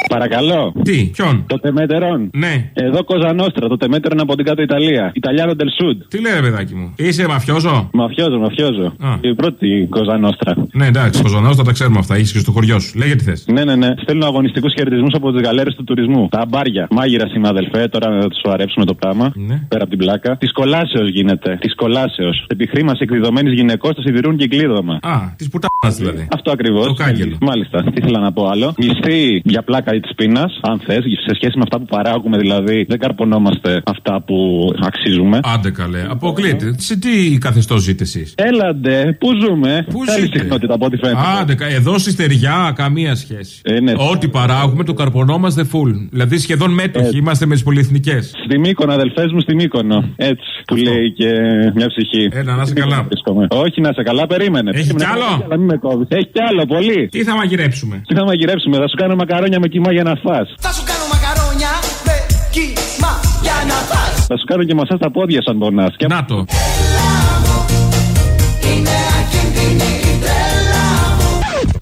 Παρακαλώ. Τι, ποιον; Το Τεμέτερον. Ναι. Εδώ Κοζανόστρα. Το Τεμέτερον από την κάτω Ιταλία. Ιταλιάνο Del Sud. Τι λέει, ρε παιδάκι μου; Είσαι μαφιόζο; Μαφιόζο, μαφιόζο. Α. Η πρώτη Κοζανόστρα. Ναι, εντάξει, ο Ζωνό τα ξέρουμε αυτά. Είσαι και στο χωριό σου. Λέγε τι θες. Ναι, ναι, ναι. Στέλνω αγωνιστικούς χαιρετισμούς από τις γαλέρες του τουρισμού. Τα μπάρια. Μάγειρα είμαι αδελφέ, τώρα να τους αρέψουμε το πράγμα. Ναι. Πέρα από την πλάκα. Της κολάσεως γίνεται. Της κολάσεως. Επιχρήμαση εκδεδομένη γυναικός το σιδηρούν και κλείδωμα. Α, της πουτάνας δηλαδή. Αυτό ακριβώς. Το κάγκελο. Μάλιστα. Τι ήθελα να πω άλλο. Μισθή για πλάκα τη πείνας, αν θες, σε σχέση με αυτά που παράγουμε δηλαδή, δεν καρπονόμαστε αυτά που αξίζουμε. Άντε καλέ. Αποκλείται. Σε τι καθεστώς ζείτε εσείς; Έλαντε, πού ζούμε; Πού Θέλει ζείτε; συχνότητα από ό,τι φαίνεται. Άντε, κα- εδώ στη στεριά καμία σχέση. Ε, ναι. Ό,τι παράγουμε το καρπονόμαστε full. Δηλαδή σχεδόν μέτοχοι είμαστε με τις πολυεθνικές. Στη Μύκονο, αδελφές μου, στη Μύκονο. Έτσι, που λέει και μια ψυχή. Έλα, να είσαι καλά. Βρίσκομαι. Όχι, να είσαι καλά, περίμενε. Έχει Περίμενε, κι άλλο; αλλά μην με κόβεις. Έχει κι άλλο, πολύ. Τι θα μαγειρέψουμε; Τι θα μαγειρέψουμε, θα σου κάνω μακαρόνια με κοιμά για να φας. Θα σου κάνω μακαρόνια με κύμα για να φας Θα σου κάνω και μασά στα πόδια σαν πονάς. Και... Να το. Είναι Αργεντινή η τρέλα μου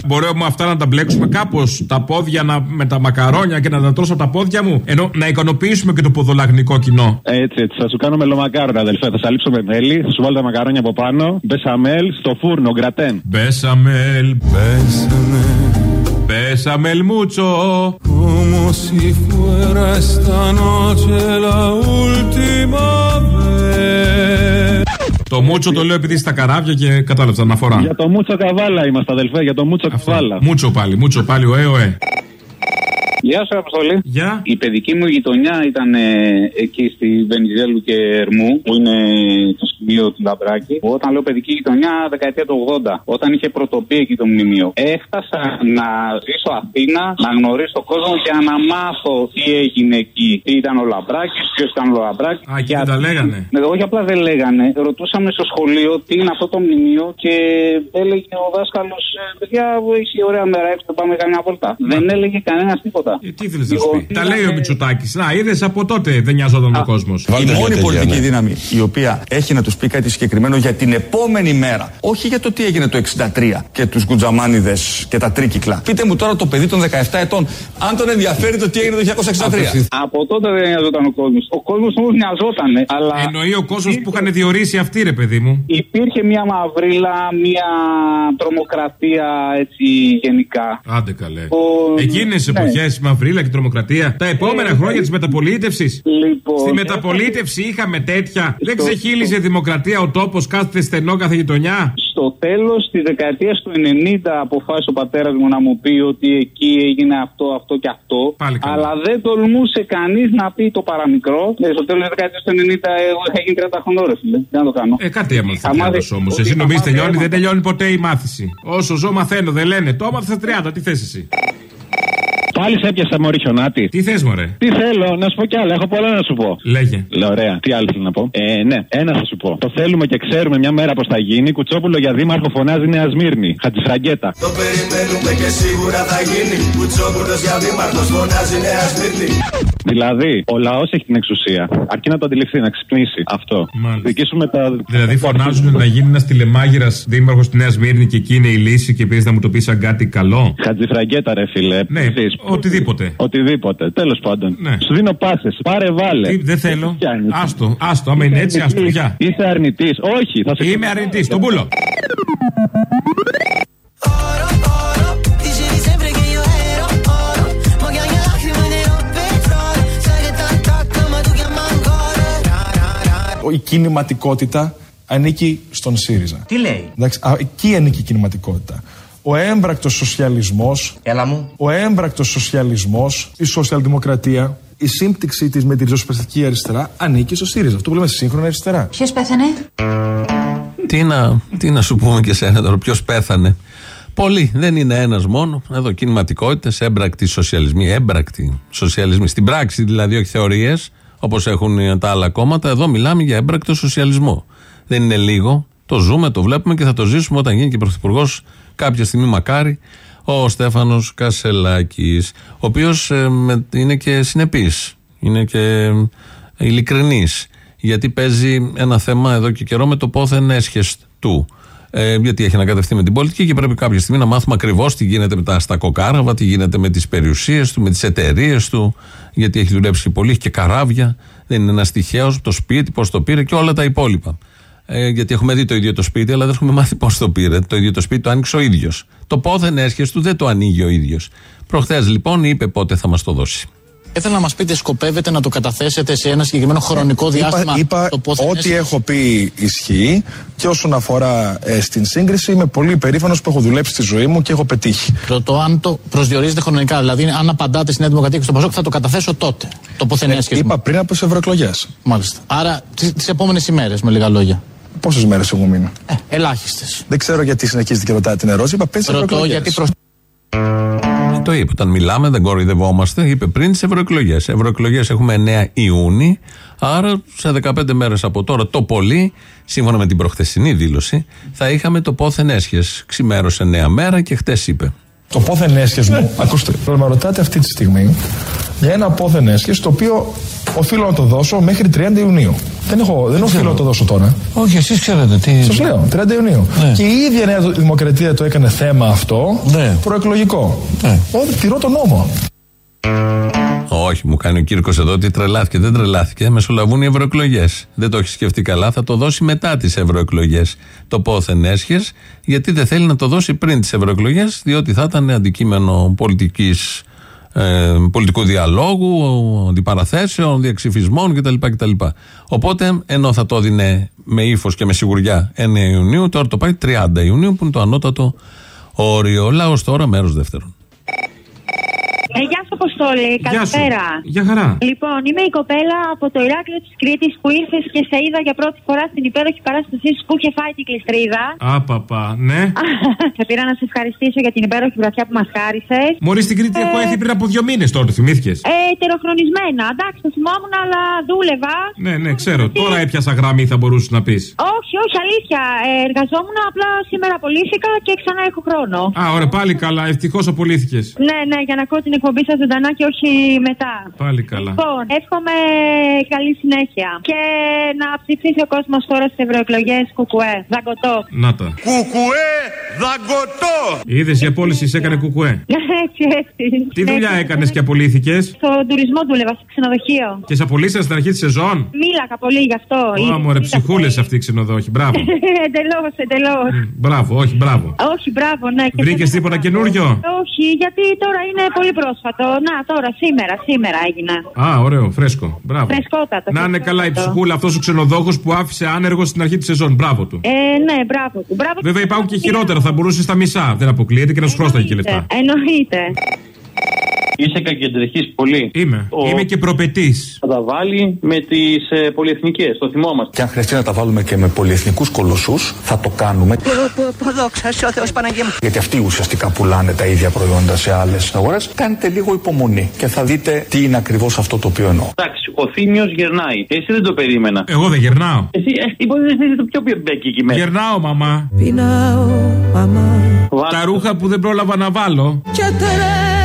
Μπορούμε αυτά να τα μπλέξουμε κάπως. Τα πόδια να, με τα μακαρόνια και να τα τρώσω από τα πόδια μου. Ενώ να ικανοποιήσουμε και το ποδολαγνικό κοινό. Έτσι, έτσι. Θα σου κάνω μελομακάρονα, αδελφέ. Θα σαλείψω με μέλι, θα σου βάλω τα μακαρόνια από πάνω. Μπεσαμέλ στο φούρνο, γκρατέν. Μπέσαμελ. Μπέσαμελ μούτσο. Como si fuera esta noche la última vez. Το μούτσο το λέω επειδή στα καράβια και κατάλαβα την αναφορά. Για το μούτσο καβάλα είμαστε, αδελφέ. Για το μούτσο καβάλα. Μούτσο πάλι, μούτσο πάλι, ωε, ωε. Γεια σου, Αποστολή. Γεια. Η παιδική μου γειτονιά ήταν ε, εκεί στη Βενιζέλου και Ερμού, που είναι το σκηνείο του Λαμπράκη. Όταν λέω παιδική γειτονιά, δεκαετία του 80, όταν είχε πρωτοπεί εκεί το μνημείο. Έφτασα να ζήσω Αθήνα, να γνωρίσω τον κόσμο και να μάθω τι έγινε εκεί. Τι ήταν ο Λαμπράκης, ποιος ήταν ο Λαμπράκης. Α, εκεί δεν τα λέγανε. Ναι, όχι απλά δεν λέγανε. Ρωτούσαμε στο σχολείο τι είναι αυτό το μνημείο και έλεγε ο δάσκαλος: Παιδιά, έχει ωραία μέρα έξω, πάμε καμιά βολτά. Δεν έλεγε κανένας τίποτα. Ε, τι ήθελες να σου πει; Τα λέει ο Μητσοτάκης. Να, είδες από τότε δεν νοιάζονταν ο κόσμος. Η μόνη πολιτική δύναμη η οποία έχει να τους πει κάτι συγκεκριμένο για την επόμενη μέρα. Όχι για το τι έγινε το 63 και τους γκουτζαμάνιδες και τα τρίκυκλα. Πείτε μου τώρα το παιδί των 17 ετών, αν τον ενδιαφέρει το τι έγινε το 1963. Από τότε δεν νοιαζόταν ο κόσμος. Ο κόσμος όμως νοιαζόταν. Αλλά Εννοεί ο κόσμος που είχαν διορίσει αυτοί, ρε παιδί μου. υπήρχε μια μαυρίλα, μια τρομοκρατία έτσι γενικά. Άντε καλέ. Ο- Εκείνες τι Ναι. εποχές, η μαυρίλα και η τρομοκρατία. Τα επόμενα Ε, χρόνια της μεταπολίτευσης. Λοιπόν, Στη μεταπολίτευση είχαμε τέτοια. Δεν ξεχύλιζε δημοκρατία ο τόπος, κάθεται στενό κάθε γειτονιά. Στο τέλος τη δεκαετία του 90 αποφάσισε ο πατέρας μου να μου πει ότι εκεί έγινε αυτό, αυτό και αυτό. Αλλά δεν τολμούσε κανείς να πει το παραμικρό. Ε, στο τέλος της δεκαετίας του 90 εγώ είχα γίνει 30 χρονών, ρε φίλε. Τι να το κάνω. Ε, κάτι έμαθε Θα μάθει- όμως. ότι Εσύ θα νομίζεις μάθει τελειώνει, αίμα. δεν τελειώνει ποτέ η μάθηση. Όσο ζω, μαθαίνω, δεν λένε. Το έμαθα στα 30, τι θες εσύ. Πάλι σε έπιασα μωρή χιονάτη. Τι θες, μωρέ; Τι θέλω, να σου πω κι άλλα. Έχω πολλά να σου πω. Λέγε. Λέω, ωραία. Τι άλλο θέλω να πω. Ε, ναι, ένα θα σου πω. Το θέλουμε και ξέρουμε μια μέρα πώς θα γίνει. Κουτσόπουλο για δήμαρχο φωνάζει Νέα Σμύρνη. Χατζηφραγκέτα. Το περιμένουμε και σίγουρα θα γίνει. Κουτσόπουλος για δήμαρχος φωνάζει Νέα Σμύρνη. Δηλαδή, ο λαός έχει την εξουσία. Αρκεί να το αντιληφθεί, να ξυπνήσει. Αυτό. Μάλιστα. Δική σου μετα... Δηλαδή φωνάζουν να γίνει ένας τηλεμάγειρας δήμαρχος στη Νέας Σμύρνη και εκεί είναι η λύση και επειδή να μου το πεις σαν κάτι καλό; Χατζηφραγκέτα, ρε φίλε. Ναι, Εσείς. οτιδήποτε. Οτιδήποτε. Τέλος πάντων. Ναι. Σου δίνω πάσε. Πάρε, βάλε. Τι, δεν θέλω. Τι κάνεις; Άστο, άστο. Άμα είναι έτσι, άστο. Γεια. Είσαι αρνητής. Όχι, θα σε Είμαι αρνητής, τον πούλο. Η κινηματικότητα ανήκει στον ΣΥΡΙΖΑ. Τι λέει; Εντάξει, α, εκεί ανήκει η κινηματικότητα. Ο έμπρακτος σοσιαλισμός, Έλα μου. ο έμπρακτος σοσιαλισμός, η σοσιαλδημοκρατία, η σύμπτυξή της με τη ριζοσπαστική αριστερά ανήκει στο ΣΥΡΙΖΑ. Αυτό που λέμε σύγχρονη αριστερά. Ποιος πέθανε; Τι να, τι να σου πούμε και σένα τώρα, ποιος πέθανε. Πολλοί, δεν είναι ένας μόνο. Εδώ κινηματικότητες, έμπρακτοι σοσιαλισμοί, έμπρακτοι σοσιαλισμοί. Στην πράξη δηλαδή, όχι θεωρίες, όπως έχουν τα άλλα κόμματα. Εδώ μιλάμε για έμπρακτο σοσιαλισμό. Δεν είναι λίγο. Το ζούμε, το βλέπουμε και θα το ζήσουμε όταν γίνει και πρωθυπουργός κάποια στιγμή, μακάρι, ο Στέφανος Κασελάκης. Ο οποίος είναι και συνεπής. Είναι και ειλικρινής. Γιατί παίζει ένα θέμα εδώ και καιρό με το πόθεν έσχεστ του. Ε, γιατί έχει ανακατευτεί με την πολιτική και πρέπει κάποια στιγμή να μάθουμε ακριβώς τι γίνεται με τα στα κοκάραβα, τι γίνεται με τις περιουσίες του, με τις εταιρείες του. Γιατί έχει δουλέψει πολύ, έχει και καράβια. Δεν είναι ένας τυχαίος, το σπίτι, πώς το πήρε και όλα τα υπόλοιπα. Ε, γιατί έχουμε δει το ίδιο το σπίτι, αλλά δεν έχουμε μάθει πώς το πήρε. Το ίδιο το σπίτι το άνοιξε ο ίδιος. Το πόθεν έσχεσ του δεν το ανοίγει ο ίδιος. Προχθές λοιπόν είπε πότε θα μας το δώσει. Ήθελα να μας πείτε, σκοπεύετε να το καταθέσετε σε ένα συγκεκριμένο χρονικό διάστημα. Είπα, είπα το πόθεν ό,τι έσχεσ. έχω πει ισχύει και όσον αφορά ε, στην σύγκριση είμαι πολύ περήφανος που έχω δουλέψει στη ζωή μου και έχω πετύχει. Ρωτώ αν το προσδιορίζετε χρονικά. Δηλαδή, αν απαντάτε στη Νέα Δημοκρατία και στο Πασόκ, θα το καταθέσω τότε. Το πόθεν Ε, έσχεσ. είπα πριν από τις ευρωεκλογές. Μάλιστα. Άρα, τις επόμενες ημέρες, με λίγα λόγια. Πόσες μέρες έχω μείνει; Ε, Ελάχιστες. Δεν ξέρω γιατί συνεχίζετε και ρωτάτε την ερώτηση. Είπα πριν τι Ρωτώ ευρωεκλογές. γιατί προ... Ε, Το είπε. Όταν μιλάμε, δεν κοροϊδευόμαστε. Είπε πριν τις ευρωεκλογές. Ευρωεκλογές έχουμε 9 Ιούνιου. Άρα σε 15 μέρες από τώρα το πολύ, σύμφωνα με την προχθεσινή δήλωση, θα είχαμε το πόθεν έσχες. Ξημέρωσε νέα μέρα και χτες είπε. Το πόθεν έσχες μου, ακούστε, πρέπει να με ρωτάτε αυτή τη στιγμή για ένα πόθεν έσχες το οποίο οφείλω να το δώσω μέχρι 30 Ιουνίου. Δεν, έχω, δεν οφείλω να το δώσω τώρα. Όχι, εσείς ξέρετε τι. Σας λέω, 30 Ιουνίου. Ναι. Και η ίδια η Νέα Δημοκρατία το έκανε θέμα αυτό Ναι. προεκλογικό. Ναι. Ό, τηρώ τον νόμο. Όχι, μου κάνει ο Κύρκο εδώ ότι τρελάθηκε. Δεν τρελάθηκε. Μεσολαβούν οι ευρωεκλογές. Δεν το έχει σκεφτεί καλά. Θα το δώσει μετά τις ευρωεκλογές. Το πόθεν έσχε, γιατί δεν θέλει να το δώσει πριν τις ευρωεκλογές, διότι θα ήταν αντικείμενο πολιτικής, ε, πολιτικού διαλόγου, αντιπαραθέσεων, διαξυφισμών κτλ, κτλ. Οπότε, ενώ θα το έδινε με ύφος και με σιγουριά 1 Ιουνίου, τώρα το πάει 30 Ιουνίου, που είναι το ανώτατο όριο. Λαός τώρα, μέρος δεύτερον. Ε, γεια σου, Αποστόλη. Καλησπέρα. Για χαρά. Λοιπόν, είμαι η κοπέλα από το Ηράκλειο της Κρήτης που ήρθες και σε είδα για πρώτη φορά στην υπέροχη παράστασή σου που είχε φάει την κλειστρίδα. Άπαπα, ναι. σε πήρα να σε ευχαριστήσω για την υπέροχη βραδιά που μας χάρισες. Μωρή στην Κρήτη έχω έρθει πριν από δύο μήνες τώρα, το θυμήθηκες; Ε, τεροχρονισμένα. Εντάξει, το θυμόμουν, αλλά δούλευα. Ναι, ναι, ξέρω. Τώρα έπιασα γραμμή, θα μπορούσες να πεις. Όχι, όχι, αλήθεια. Ε, εργαζόμουν, απλά σήμερα απολύθηκα και ξανά έχω χρόνο. Α, ωραία, πάλι καλά. Ευτυχώς απολύθηκες. Ναι, ναι, για να ακούω την εκπομπή σας ζωντανά και όχι μετά. Πάλι καλά. Λοιπόν, εύχομαι καλή συνέχεια. Και να ψηφίσει ο κόσμος τώρα στις ευρωεκλογές Κουκουέ. Δαγκωτό. Να τα. Κουκουέ δαγκωτό Είδε η απόλυση, σε έκανε κουκουέ. έτσι, έτσι. Τι δουλειά Έτσι. έκανες και απολύθηκες; Στον τουρισμό δούλευα, στο ξενοδοχείο. Και σε απολύσαν στην αρχή της σεζόν; Μίλακα πολύ γι' αυτό. Ω, μωρέ, ψυχούλες αυτοί οι ξενοδόχοι. Μπράβο. εντελώς, εντελώς. Μπράβο, όχι, μπράβο. Όχι, μπράβο, ναι. και Βρήκες σε- τίποτα καινούριο; Όχι, γιατί τώρα είναι πολύ πρόσφατο. Να, τώρα, σήμερα, σήμερα έγινα. Α, ωραίο, φρέσκο. Μπράβο. Φρεσκότατο. Να είναι καλά η φρεσκότατο. ψυχούλα αυτός ο ξενοδόχος που άφησε άνεργο στην αρχή της σεζόν. Μπράβο του. Ε, ναι, μπράβο του. Μπράβο Βέβαια υπάρχουν και χειρότερα, θα μπορούσε στα μισά. Δεν αποκλείεται και να σου χρώσταγε και λεφτά. Εννοείται. Είσαι κακεντρεχή πολύ. Είμαι. Ο- Είμαι και προπετής. Θα τα βάλει με τις ε, πολυεθνικές, το θυμόμαστε. Και αν χρειαστεί να τα βάλουμε και με πολυεθνικούς κολοσσούς, θα το κάνουμε. Δόξα σε ο Θεός Παναγία μου. Γιατί αυτοί ουσιαστικά πουλάνε τα ίδια προϊόντα σε άλλες αγορέ. Κάντε λίγο υπομονή και θα δείτε τι είναι ακριβώς αυτό το οποίο εννοώ. Εντάξει, ο Θήμιος γερνάει. Εσύ δεν το περίμενα. Εγώ δεν γερνάω. Εσύ ε, υποτίθεται είσαι το πιο μπέκι εκεί μέσα. Γερνάω, μαμά. Πεινάω, μαμά. Τα ρούχα που δεν πρόλαβα να βάλω. Και τρέμωνα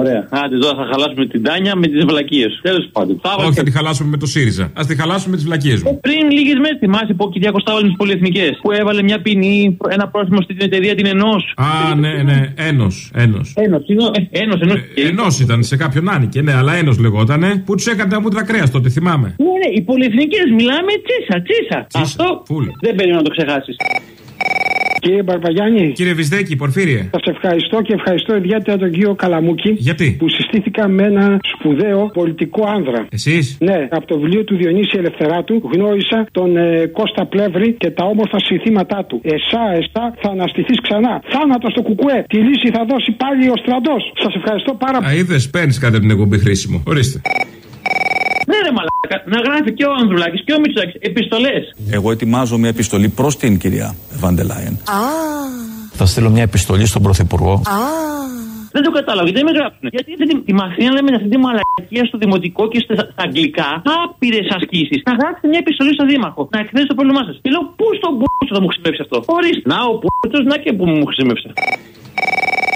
Ωραία. Άντε τώρα θα χαλάσουμε την Τάνια με τις βλακίες. Τέλος πάντων. Θα Όχι, θα τη χαλάσουμε με το ΣΥΡΙΖΑ. Α τη χαλάσουμε με τις βλακίες μου. Πριν λίγες μέρες θυμάσαι που ο Κυριάκο τα έβαλε τι πολυεθνικές. Που έβαλε μια ποινή, ένα πρόστιμο στην εταιρεία την Ενός. Α, ναι, ναι. Ένος. Ένος. Ένος, ένος, ενό. Ενό ήταν, σε κάποιον άνοικε, ναι, αλλά ένος λεγότανε. Που τους έκανε τα μούτρα κρέας τότε, θυμάμαι. Ναι, ναι, οι πολυεθνικές μιλάμε τσίσα, τσίσα. Αυτό δεν πρέπει να το ξεχάσεις. Κύριε Μπαρμπαγιάννη. Κύριε Βυσδέκη, Πορφύριε. Σας ευχαριστώ και ευχαριστώ ιδιαίτερα τον κύριο Καλαμούκη. Γιατί; Που συστήθηκα με ένα σπουδαίο πολιτικό άνδρα. Εσείς; Ναι, από το βιβλίο του Διονύση Ελευθεράτου γνώρισα τον ε, Κώστα Πλεύρη και τα όμορφα συνθήματά του. Εσά, εσά, θα αναστηθείς ξανά. Θάνατος στο κουκουέ. Τη λύση θα δώσει πάλι ο στρατός. Σας ευχαριστώ πάρα πολύ. Α, είδες, παίρνεις κάτι από την εκπομπή χρήσιμο. Ορίστε. Ναι, ρε μαλάκα. Να γράφει και ο Ανδρουλάκης και ο Μητσάκη επιστολές. Εγώ ετοιμάζω μια επιστολή προς την κυρία Βαντελάιεν. Θα στείλω μια επιστολή στον Πρωθυπουργό. Δεν το κατάλαβα, γιατί δεν με γράψουν. Γιατί δεν τη- τη μαθαίνουν λέμε αυτή τη μαλακία στο δημοτικό και στα, στα αγγλικά. Άπειρες ασκήσεις. Να γράψετε μια επιστολή στον Δήμαρχο. Να εκθέσετε το πρόβλημά σας. Και λέω, πού στον πούτσο θα μου χρησιμεύσει αυτό. Ορίστε. Να ο πούτσος, να και που μου χρησιμεύσει.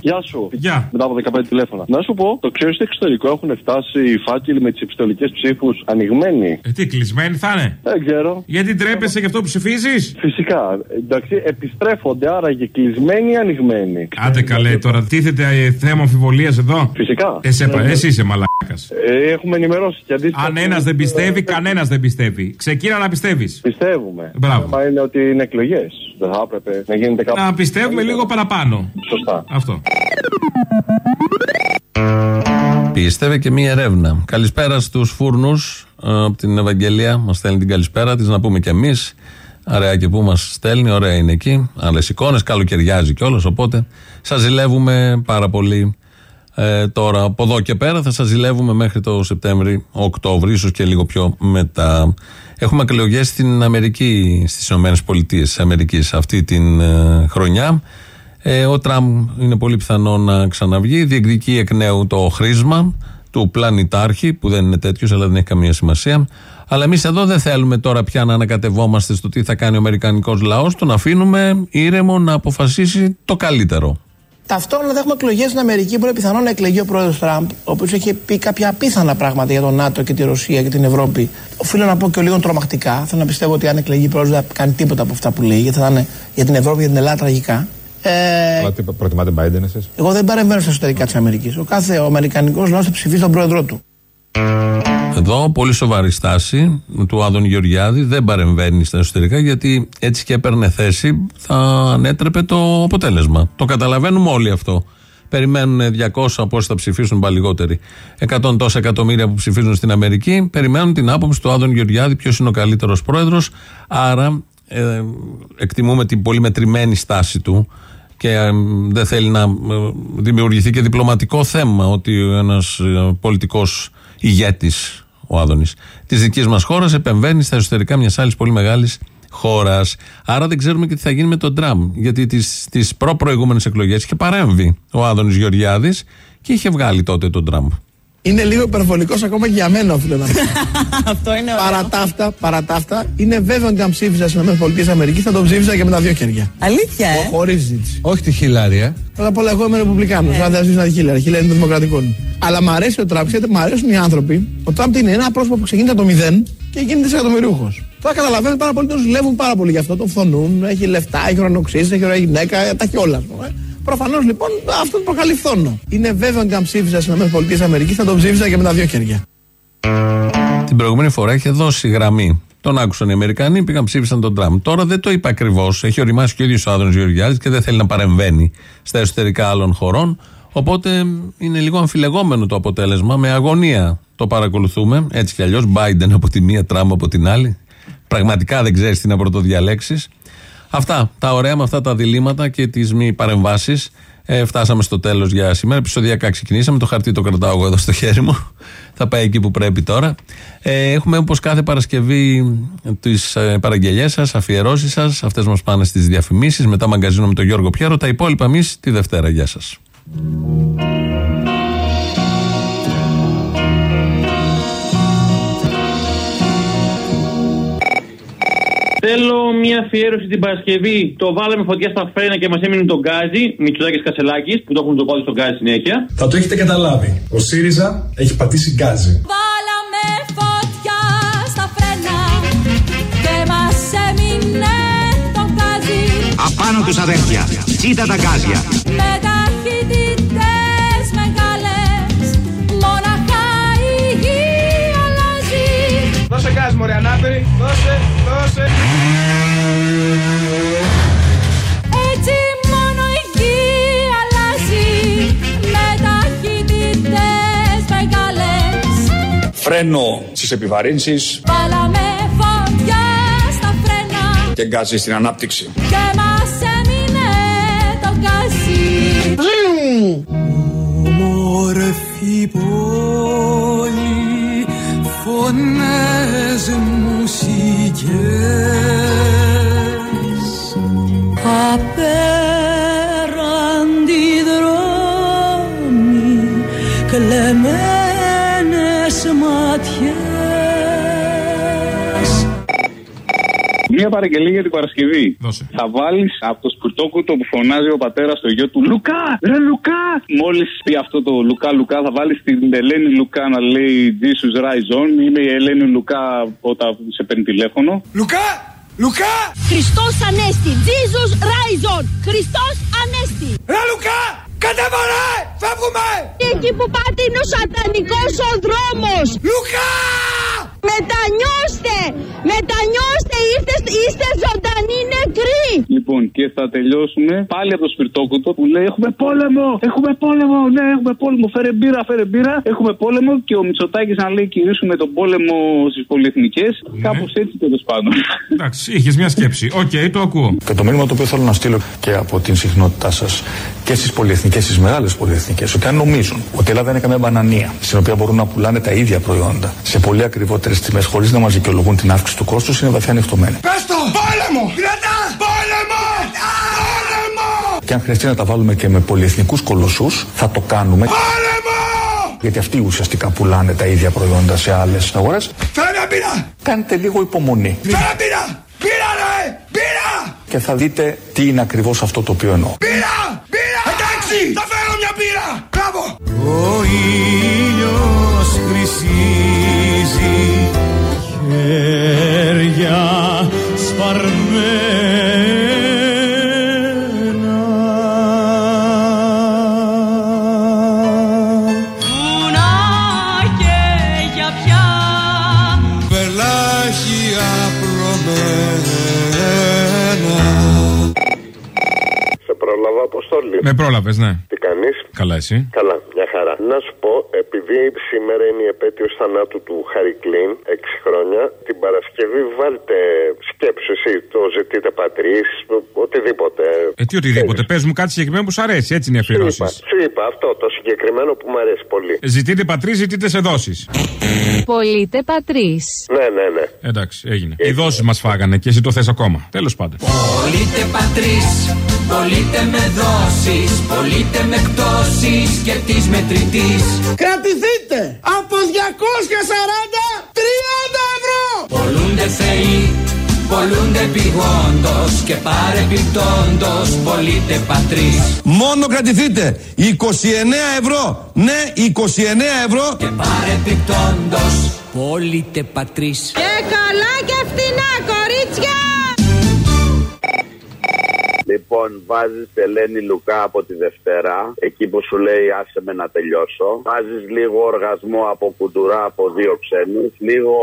Γεια σου. Γεια. Μετά από 15 τηλέφωνα. Να σου πω, το ξέρεις στο εξωτερικό έχουν φτάσει οι φάκελοι με τις επιστολικές ψήφους ανοιγμένοι; Ε, τι, κλεισμένοι θα είναι; Δεν ξέρω. Γιατί τρέπεσαι για αυτό που ψηφίζεις; Φυσικά. Εντάξει, επιστρέφονται άραγε κλεισμένοι ή ανοιγμένοι. Άντε καλέ τώρα, τίθεται ε, θέμα αμφιβολίας εδώ. Φυσικά. Εσύ, Ναι, ναι. εσύ είσαι μαλάκα. Ε, έχουμε ενημερώσει και αντίστοιχα. Αν ένας δεν πιστεύει, κανένας δεν πιστεύει. Ξεκίνα να πιστεύεις. Πιστεύουμε. Μπράβο. Μα είναι ότι είναι εκλογές. Δεν θα έπρεπε να γίνεται κάποιο. Να πιστεύουμε λίγο παραπάνω. Σωστά. Αυτό. Πίστευε και μία έρευνα. Καλησπέρα στους φούρνους από την Ευαγγελία. Μας στέλνει την καλησπέρα της, να πούμε κι εμείς. Ωραία και που μας στέλνει, ωραία είναι εκεί. Άλλες εικόνες, καλοκαιριάζει κιόλας. Οπότε σας ζηλεύουμε πάρα πολύ. Ε, τώρα από εδώ και πέρα θα σας ζηλεύουμε μέχρι το Σεπτέμβρη, Οκτώβρη, ίσως και λίγο πιο μετά. Έχουμε εκλογές στην Αμερική, στις ΗΠΑ αυτή την ε, χρονιά. Ε, ο Τραμπ είναι πολύ πιθανό να ξαναβγεί. Διεκδικεί εκ νέου το χρήσμα του πλανητάρχη, που δεν είναι τέτοιος, αλλά δεν έχει καμία σημασία. Αλλά εμείς εδώ δεν θέλουμε τώρα πια να ανακατευόμαστε στο τι θα κάνει ο Αμερικανικός λαός. Τον αφήνουμε ήρεμο να αποφασίσει το καλύτερο. Ταυτόχρονα θα έχουμε εκλογές στην Αμερική που είναι πιθανό να εκλεγεί ο πρόεδρος Τραμπ, ο οποίος έχει πει κάποια απίθανα πράγματα για τον ΝΑΤΟ και τη Ρωσία και την Ευρώπη. Οφείλω να πω και λίγο τρομακτικά. Θέλω να πιστεύω ότι αν εκλεγεί πρόεδρος δεν θα κάνει τίποτα από αυτά που λέει, γιατί θα είναι για την Ευρώπη και την Ελλάδα τραγικά. Ε, Αλλά τι προτιμάτε Biden εσείς; εγώ δεν παρεμβαίνω στα εσωτερικά της Αμερικής. Ο κάθε ο Αμερικανικός λαός θα ψηφίσει τον πρόεδρό του. Εδώ πολύ σοβαρή στάση του Άδων Γεωργιάδη δεν παρεμβαίνει στα εσωτερικά γιατί έτσι και έπαιρνε θέση θα ανέτρεπε το αποτέλεσμα. Το καταλαβαίνουμε όλοι αυτό. Περιμένουν 200 από όσοι θα ψηφίσουν πάλι λιγότεροι. 100 τόσα εκατομμύρια που ψηφίζουν στην Αμερική περιμένουν την άποψη του Άδων Γεωργιάδη ποιος είναι ο καλύτερος πρόεδρος. Άρα ε, εκτιμούμε την πολύ μετρημένη στάση του και ε, δεν θέλει να ε, δημιουργηθεί και διπλωματικό θέμα ότι ένας ε, πολιτικός ηγέτης ο Άδωνης της δικής μας χώρας επεμβαίνει στα εσωτερικά μιας άλλης πολύ μεγάλης χώρας. Άρα δεν ξέρουμε και τι θα γίνει με τον Τραμπ γιατί τις, τις προ-προηγούμενες εκλογές είχε παρέμβει ο Άδωνης Γεωργιάδης και είχε βγάλει τότε τον Τραμπ. Είναι λίγο υπερβολικός ακόμα και για μένα, οφείλω να πω. Αυτό είναι ωραίο. Παρά τα αυτά, παρά τα αυτά, είναι βέβαιο ότι αν ψήφιζα στι ΗΠΑ θα τον ψήφιζα και με τα δύο χέρια. Αλήθεια, ε; Χωρίς ζήτηση. Όχι τη Χιλάρη, ε. Πρώτα απ' όλα, εγώ είμαι Ρεπουμπλικάνος. Ναι. Αν δεν ψήφιζα τη Χίλαρη. Η Χίλαρη είναι των Δημοκρατικών. Αλλά μ' αρέσει ο Τραμπ, ξέρετε, μ' αρέσουν οι άνθρωποι. Ο Τραμπ είναι ένα πρόσωπο που ξεκίνησε από το μηδέν και γίνεται δισεκατομμυρίουχος. Τώρα καταλαβαίνετε πάρα πολύ, τον ζηλεύουν πάρα πολύ γι' αυτό. Τον φθονούν, έχει λεφτά, έχει ουρανοξύσει, έχει ωραία γυναίκα, τα έχει όλα. Προφανώς λοιπόν αυτό του προκαλεί φθόνο. Είναι βέβαιο ότι αν ψήφιζα στις ΗΠΑ θα τον ψήφιζα και με τα δύο χέρια. Την προηγούμενη φορά είχε δώσει γραμμή. Τον άκουσαν οι Αμερικανοί, πήγαν ψήφισαν τον Τραμπ. Τώρα δεν το είπε ακριβώς. Έχει οριμάσει και ο ίδιος ο Άδωνος Γεωργιάδης και δεν θέλει να παρεμβαίνει στα εσωτερικά άλλων χωρών. Οπότε είναι λίγο αμφιλεγόμενο το αποτέλεσμα. Με αγωνία το παρακολουθούμε. Έτσι κι αλλιώς. Biden από τη μία, Τραμπ από την άλλη. Πραγματικά δεν ξέρεις τι να πρωτοδιαλέξεις. Αυτά τα ωραία με αυτά τα διλήμματα και τις μη παρεμβάσεις. Ε, φτάσαμε στο τέλος για σήμερα. Επισοδιακά ξεκινήσαμε. Το χαρτί το κρατάω εγώ εδώ στο χέρι μου. Θα πάει εκεί που πρέπει τώρα. Ε, έχουμε όπως κάθε Παρασκευή τις ε, παραγγελίε σας, αφιερώσεις σας. Αυτές μας πάνε στις διαφημίσεις. Μετά μαγκαζίνο με τον Γιώργο Πιέρο. Τα υπόλοιπα εμείς τη Δευτέρα. Γεια σας. Θέλω μια αφιέρωση την Παρασκευή. Το βάλαμε φωτιά στα φρένα και μας έμεινε τον γκάζι. Μητσοτάκη Κασελάκης που το έχουν το πόδι στον γκάζι συνέχεια. Θα το έχετε καταλάβει. Ο ΣΥΡΙΖΑ έχει πατήσει γκάζι. Βάλαμε φωτιά στα φρένα και μας έμεινε το γκάζι Απάνω τους αδέρφια. Κοίτα τα γκάζια. Δώσε γκάζ μωρέ ανάπηρη. Δώσε, δώσε. Έτσι μόνο η γη αλλάζει με ταχύτητες μεγάλες Φρένο στις επιβαρύνσεις Βάλαμε φωτιά στα φρένα και γκάζι στην ανάπτυξη. και μας έμεινε το γκάζι Όμορφη πόλη, μουσικές Απέραντι δρόμοι, κλεμμένες ματιές Μία παραγγελία για την Παρασκευή. Δώσε. Θα βάλεις από το σπουρτόκουτο που φωνάζει ο πατέρας στο γιο του Λουκά! Ρε Λουκά! Μόλις πει αυτό το Λουκά Λουκά, θα βάλει την Ελένη Λουκά να λέει Jesus Rise On. Είμαι η Ελένη Λουκά όταν σε παίρνει τηλέφωνο. Λουκά! Λουκά! Χριστός Ανέστη. Jesus rise on. Χριστός Ανέστη. Ρε Λουκά! Κατέβαλε! Φεύγουμε! Εκεί που πάτε είναι ο σατανικός ο δρόμος. Λουκά! Μετανιώστε! Μετανιώστε! Είστε, είστε ζωντανοί νεκροί! Λοιπόν, και θα τελειώσουμε πάλι από το σπιρτόκουτο που λέει Έχουμε πόλεμο! Έχουμε πόλεμο! Ναι, έχουμε πόλεμο! Φέρε μπύρα, φέρε μπύρα! Έχουμε πόλεμο και ο Μητσοτάκης να λέει κηρύσουμε τον πόλεμο στις πολυεθνικές. Κάπως έτσι τέλος πάντων. Εντάξει, είχες μια σκέψη. Οκ, το ακούω. Και το μήνυμα το οποίο θέλω να στείλω και από την συχνότητά σας και στις πολυεθνικές, στις μεγάλες πολυεθνικές, ότι αν νομίζουν ότι η Ελλάδα είναι καμία μπανανία, στην οποία μπορούν να πουλάνε τα ίδια προϊόντα σε πολύ ακριβότερες τιμές χωρίς να μας δικαιολογούν την αύξηση του κόστους, είναι βαθιά νυχτωμένοι. Πες το! Πόλεμο! Κρατά! Πόλεμο! Πόλεμο! Και αν χρειαστεί να τα βάλουμε και με πολυεθνικούς κολοσσούς, θα το κάνουμε. Πόλεμο! Γιατί αυτοί ουσιαστικά πουλάνε τα ίδια προϊόντα σε άλλες αγορές. Φέρε μια μπύρα! Κάντε λίγο υπομονή Φέρε μπύρα! Μπύρα ρε! Μπύρα! και θα δείτε τι είναι ακριβώς αυτό το οποίο εννοώ. Μπύρα! Μπύρα! Εντάξει! Θα φέρω μια μπύρα! Μπράβο! Ο ήλιος χρυσίζει χέρια σπαρμένα Βουνά και για πια Πελάγια απλωμένα Σε πρόλαβα, Αποστόλη. Με πρόλαβες, ναι. Τι κάνεις; Καλά, εσύ. Καλά, μια χαρά. Να σου πω, επειδή σήμερα είναι η επέτειος θανάτου του Χαρικλίν, 6 χρόνια, την Παρασκευή βάλτε σκέψου εσύ, το ζητείτε πατρίς, οτιδήποτε. Ε, τι οτιδήποτε. Πες μου κάτι συγκεκριμένο που σου αρέσει. Έτσι είναι οι Σου είπα, αφιερώσει. σου είπα αυτό, το συγκεκριμένο που μου αρέσει πολύ. Ζητείτε πατρίς, ζητείτε σε δόσεις. Πολύτε πατρίς. Ναι, ναι, ναι. Εντάξει, έγινε. Οι δόσεις μας φάγανε και εσύ το θες ακόμα. Τέλος πάντων. Πολύτε πατρίς, πολύτε με δόσεις, πολύτε με εκτόσεις και της μετρητής. Κρατηθείτε από 240 30 ευρώ! Πολλούνται θεοί, πολλούνται πηγόντος και παρεπιπτόντος, πολύτε πατρίς. Μόνο κρατηθείτε 29 ευρώ. Ναι, 29 ευρώ. Και παρεπιπτόντος, πολύτε πατρίς. Και καλά και φτηνά Λοιπόν, Λοιπόν, βάζεις Ελένη Λουκά από τη Δευτέρα, εκεί που σου λέει άσε με να τελειώσω. Βάζεις λίγο οργασμό από κουντουρά από δύο ξένους, λίγο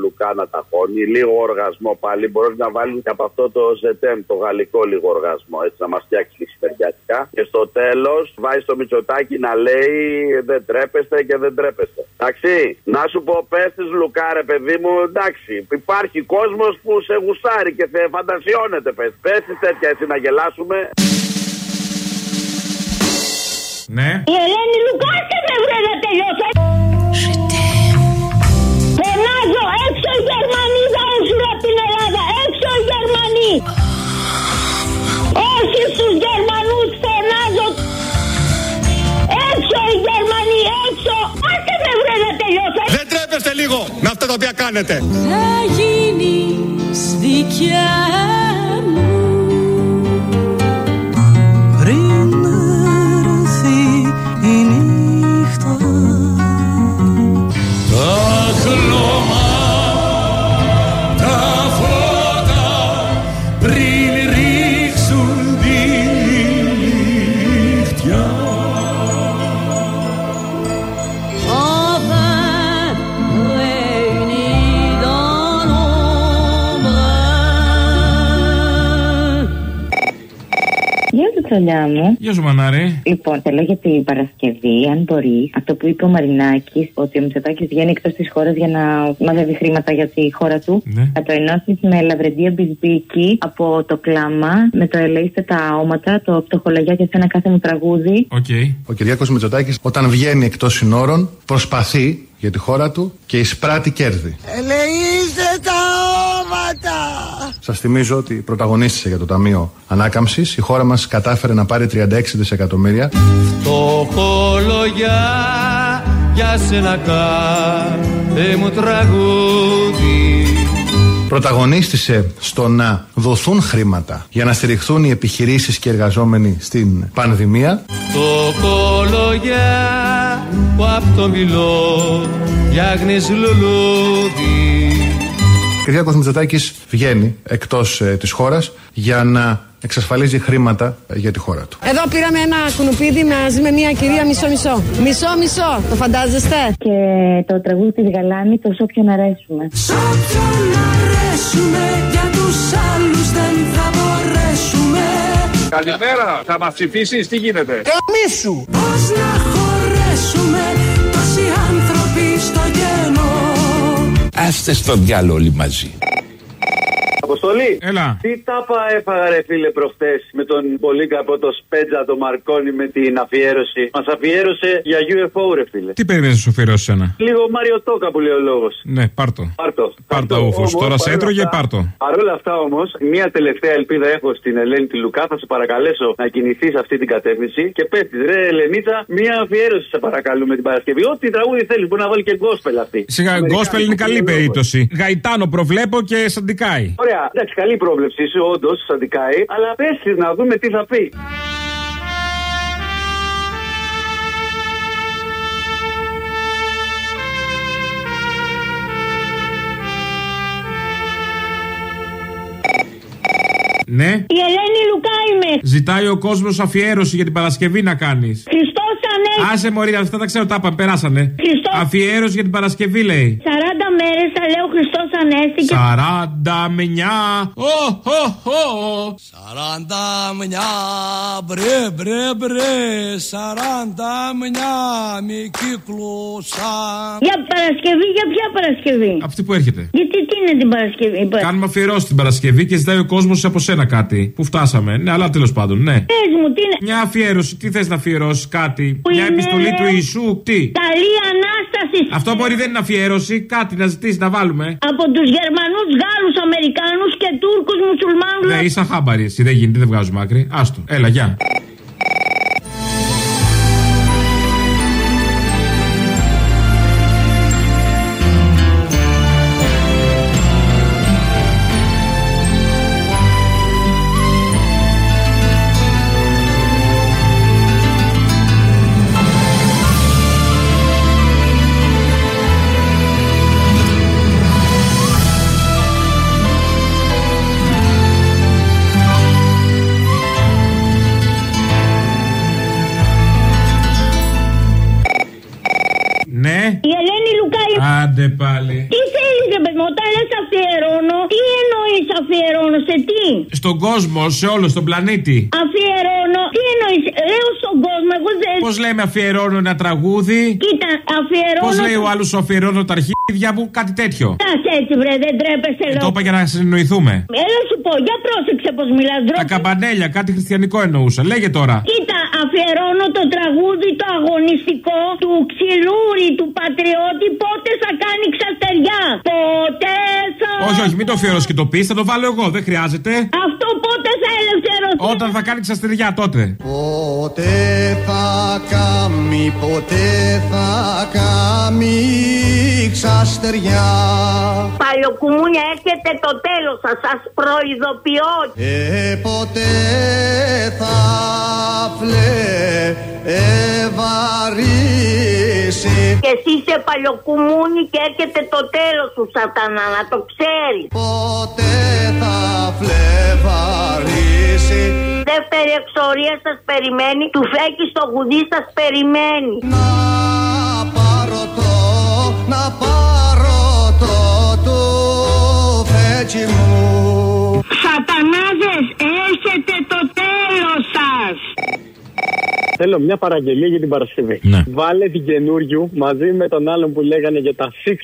Λουκά να ταχώνει, λίγο οργασμό πάλι. Μπορείς να βάλεις και από αυτό το ZM, το γαλλικό λίγο οργασμό, έτσι να μας φτιάξει λησπεργιάτικα. Και στο τέλος βάζεις το Μητσοτάκι να λέει δεν τρέπεστε και δεν τρέπεστε. Εντάξει, να σου πω πες της Λουκά, ρε παιδί μου, εντάξει, υπάρχει κόσμος που σε γουστάρει και σε φαντασιώνεται. Πες πες της τέτοια έτσι να γελάσουμε. Ναι. Η Ελένη Λουκά και δεν βρε να τελειώσω. Φωνάζω έξω οι Γερμανοί δαούσουν από την Ελλάδα. Έξω οι Γερμανοί. Όχι στους Γερμανούς φωνάζω. Έξω οι Γερμανοί έξω. Άσε με βρε να τελειώσω. Δεν τρέπεστε λίγο με αυτά τα οποία κάνετε. Θα γίνεις δικιά Γεια σου, Τσολιά μου. Γεια σου, Μανάρη. Λοιπόν, θέλω για την Παρασκευή, αν μπορείς, αυτό που είπε ο Μαρινάκης, ότι ο Μητσοτάκης βγαίνει εκτός της χώρας για να μαζεύει χρήματα για τη χώρα του, Ναι. να το ενώσεις με Λαβρεντία Μπισμπίκη από το κλάμα, με το ελέηστε τα όματα, το φτωχολογιά και σε ένα κάθε μου τραγούδι. Ο Κυριάκος Μητσοτάκης όταν βγαίνει εκτός συνόρων προσπαθεί για τη χώρα του και εισπράττει κέρδη. Ελεήστε τα όματα! Σας θυμίζω ότι πρωταγωνίστησε για το Ταμείο Ανάκαμψης. Η χώρα μας κατάφερε να πάρει 36 δισεκατομμύρια. Φτωχολογιά για σένα κάθε μου τραγούδι Πρωταγωνίστησε στο να δοθούν χρήματα για να στηριχθούν οι επιχειρήσεις και οι εργαζόμενοι στην πανδημία. Φτωχολογιά που απ' το μιλό φτιάχνεις λουλούδι Κυριάκος Μητσοτάκης βγαίνει εκτός ε, της χώρας για να εξασφαλίζει χρήματα ε, για τη χώρα του. Εδώ πήραμε ένα κουνουπίδι μαζί με μια κυρία μισό-μισό. Μισό-μισό, το φαντάζεστε; Και το τραγούδι της Γαλάνης, το σ' όποιον αρέσουμε. Σ' όποιον αρέσουμε για τους άλλους δεν θα μπορέσουμε Καλημέρα, θα μας ψηφίσεις, τι γίνεται; Καμίσου Πώς να χωρέσουμε Άστε στο διάλογο όλοι μαζί. Αποστολή. Έλα. Τι τάπα έφαγα, ρε φίλε, προχτέ με τον Πολύκαπο, το Σπέτζα, το Μαρκόνι με την αφιέρωση. Μας αφιέρωσε για UFO, ρε φίλε. Τι περιμένεις να σου φέρω ένα. Λίγο Μάριο Τόκα που λέει ο λόγος. Ναι, πάρτο. Πάρτο. Πάρτα ούφος. Τώρα σε έτρωγε, πάρτο. Παρ' όλα αυτά όμως, μία τελευταία ελπίδα έχω στην Ελένη τη Λουκά. Θα σε παρακαλέσω να κινηθείς σε αυτή την κατεύθυνση και πε τη, ρε Ελενίτσα, μία αφιέρωση σε παρακαλούμε την Παρασκευή. Ό,τι τραγούδι θέλεις, μπορεί να βάλει και γκόσπελ αυτή. Σιγά, γκόσπελ είναι καλή περίπτωση. Γαϊτάνο προβλέπω και σαντικάει. Ωραία, εντάξει, καλή πρόβλεψη σου, όντως, σαν δικάει, αλλά πες της να δούμε τι θα πει. Ναι. Η Ελένη Λουκά είμαι. Ζητάει ο κόσμος αφιέρωση για την Παρασκευή να κάνεις. Χριστός Ανέστη. Άσε μωρή, αυτά τα ξέρω, τα είπαμε, περάσανε. Χριστός. Αφιέρωση για την Παρασκευή λέει. 40 μέρες θα λέω Χριστός Ανέστη και. Σαράντα μενιά. Ω, ω, ω. Σαράντα μνιά μπρε μπρε μπρε Σαράντα μνιά μη κύκλωσαν Για Παρασκευή, για ποια Παρασκευή; Αυτή που έρχεται. Γιατί τι είναι την Παρασκευή. Κάνουμε αφιερώσεις την Παρασκευή και ζητάει ο κόσμος από σένα κάτι. Που φτάσαμε. Ναι, αλλά τέλος πάντων, ναι. Πες μου, τι είναι; Μια αφιέρωση, τι θες να αφιερώσεις, κάτι; Που Μια είναι, επιστολή ρε. του Ιησού, τι; Καλή Ανάσταση. Αυτό μπορεί δεν είναι αφιέρωση, κάτι να ζητήσει να βάλουμε. Από τους Γερμανούς, Γάλλους, Αμερικάνου και Τούρκους μουσουλμάνους. Ναι, είσαι χάμπαρη, εσύ δεν γίνεται, δεν βγάζουμε άκρη. Άστο, έλα, γεια. Άντε πάλι. Τι θέλει, ρε παιδί μου, όταν λε αφιερώνω, τι εννοεί αφιερώνω, σε τι; Στον κόσμο, σε όλο τον πλανήτη. Αφιερώνω, τι εννοείς, λέω στον κόσμο, εγώ δεν. Πώς λέμε αφιερώνω ένα τραγούδι; Κοίτα, αφιερώνω. Πώς λέει ο άλλος αφιερώνω τα αρχίδια μου, κάτι τέτοιο. Τας έτσι, βρε, δεν τρέπεσαι, Ε, λέω. το είπα για να συνεννοηθούμε. Έλα σου πω, για πρόσεξε πώς μιλάς, Τα ντροπή. καμπανέλια, κάτι χριστιανικό εννοούσα. Λέγε τώρα. Κοίτα, αφιερώνω το τραγούδι το αγωνιστικό του ξυλούρι του πατριώτη πότε θα κάνει ξαστεριά. Πότε θα. Όχι, όχι, μην το αφιερώσεις και το πεις, θα το βάλω εγώ, δεν χρειάζεται. Αυτό πότε θα ελευθερωθεί. Όταν θα κάνει ξαστεριά τότε. Ποτέ θα κάμει, ποτέ θα κάμει ξαστεριά Παλιοκουμούνια έρχεται το τέλος σας, σας προειδοποιώ. Και ποτέ θα φλεβαρίσει Και εσύ είσαι παλιοκουμούνι και έρχεται το τέλος σου σατανά, να το ξέρεις. Ποτέ θα φλεβαρίσει Δεύτερη εξορία σας περιμένει, του φέκει στο γουδί σας περιμένει. Να πάρω το, να πάρω το του φέτσι μου Σατανάδες, έρχεται το τέλος σας. Θέλω μια παραγγελία για την Παρασκευή. Ναι. Βάλε την καινούριου μαζί με τον άλλον που λέγανε για τα 666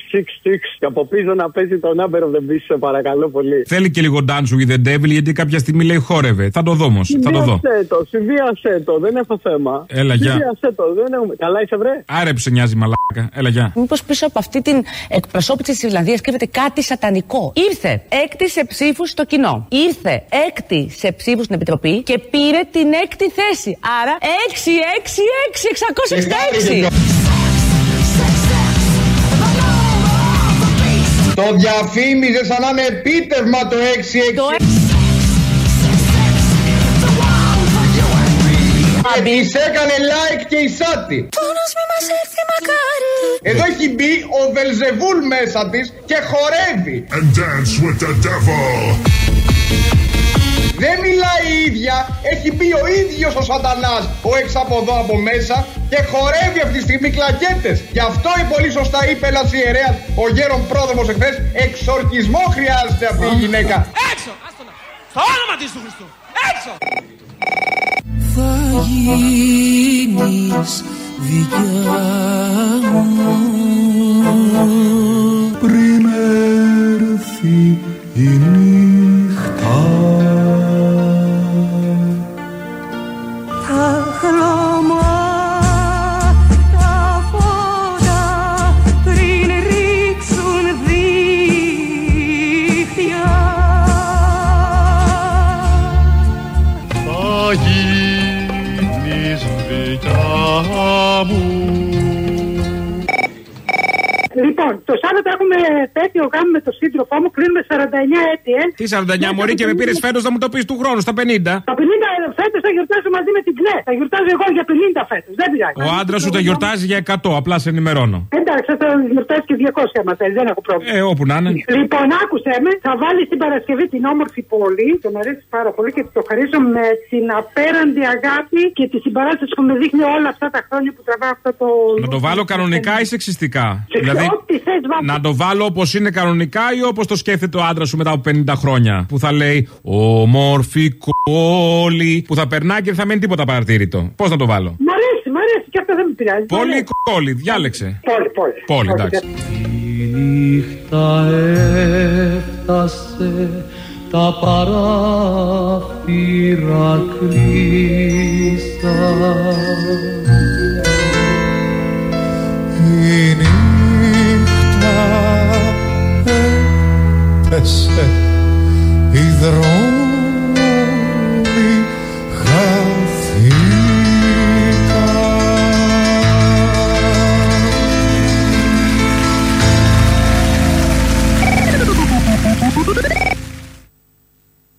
και από πίσω να παίζει τον Number of the Beast, σε παρακαλώ πολύ. Θέλει και λίγο Dance with the Devil γιατί κάποια στιγμή λέει χόρευε. Θα το δω όμως. Θα το δω. Συνδύασέ το, συνδύασέ το, δεν έχω θέμα. Έλα, γεια. Συνδύασέ το, δεν έχουμε. Καλά είσαι, βρε. Άρε που σε νοιάζει μαλάκα. Έλα, γεια. Μήπως πίσω από αυτή την εκπροσώπηση της Ιρλανδίας κρύβεται κάτι σατανικό. Ήρθε έκτη σε ψήφους στο κοινό. Ήρθε έκτη σε ψήφους στην Επιτροπή και πήρε την έκτη θέση. Άρα 6-6-6-666. Το διαφήμιζε σαν να είναι επίτευγμα το 6-6. Και της έκανε like και η Σάτι. Εδώ έχει μπει ο Βελζεβούλ μέσα της και χορεύει. And dance with the devil. Δεν μιλάει η ίδια, έχει μπει ο ίδιος ο σατανάς, ο εξ από εδώ από μέσα και χορεύει αυτή τη στιγμή κλακέτες. Γι' αυτό η πολύ σωστά είπε ένας ιερέας, ο γέρον πρόδομος εχθές, εξορκισμό χρειάζεται αυτή η γυναίκα. Έξω! Άστονα! Στο όνομα της του Χριστού! Έξω! Θα γίνεις δικιά μου Πριν έρθει η νύχτα Λοιπόν, το Σάββατο έχουμε τέτοιο γάμο με τον σύντροφό μου, κλείνουμε 49 έτη, ε. Τι 49 μωρή και με πήρες φέτος να μου το πεις του χρόνου στα 50. Τα 50 φέτος θα γιορτάσω μαζί με την Κλέ. Θα γιορτάζω εγώ για 50 φέτος. Δεν πειράζει. Ο άντρας σου τα γιορτάζει για 100, απλά σε ενημερώνω. Εντάξει, θα γιορτάσει και 200 άμα θέλει, δεν έχω πρόβλημα. Ε, όπου να είναι. Λοιπόν, άκουσε με, θα βάλεις την Παρασκευή την όμορφη πόλη, το μου αρέσει πάρα πολύ και το χαρίσω με την απέραντη αγάπη και τη συμπαράσταση που με δείχνει όλα αυτά τα χρόνια που τραβάω αυτό το. Να το βάλω κανονικά ή σεξιστικά; Σε Δηλαδή, ό,τι θες, βάλε. να το βάλω όπως είναι κανονικά ή όπως το σκέφτεται ο άντρας σου μετά από 50 χρόνια. Που θα λέει Ομόρφη κόλλη. Που θα περνάει και δεν θα μένει τίποτα παρατήρητο. Πώς να το βάλω; Μ' αρέσει, μ' αρέσει και αυτό δεν με πειράζει. Μ' Πολύ αρέσει. κόλλη, διάλεξε. Πόλη, πόλη. Πόλη, εντάξει. νύχτα έφτασε τα παράθυρα κλείσαν νύχτα έπεσε οι δρόμοι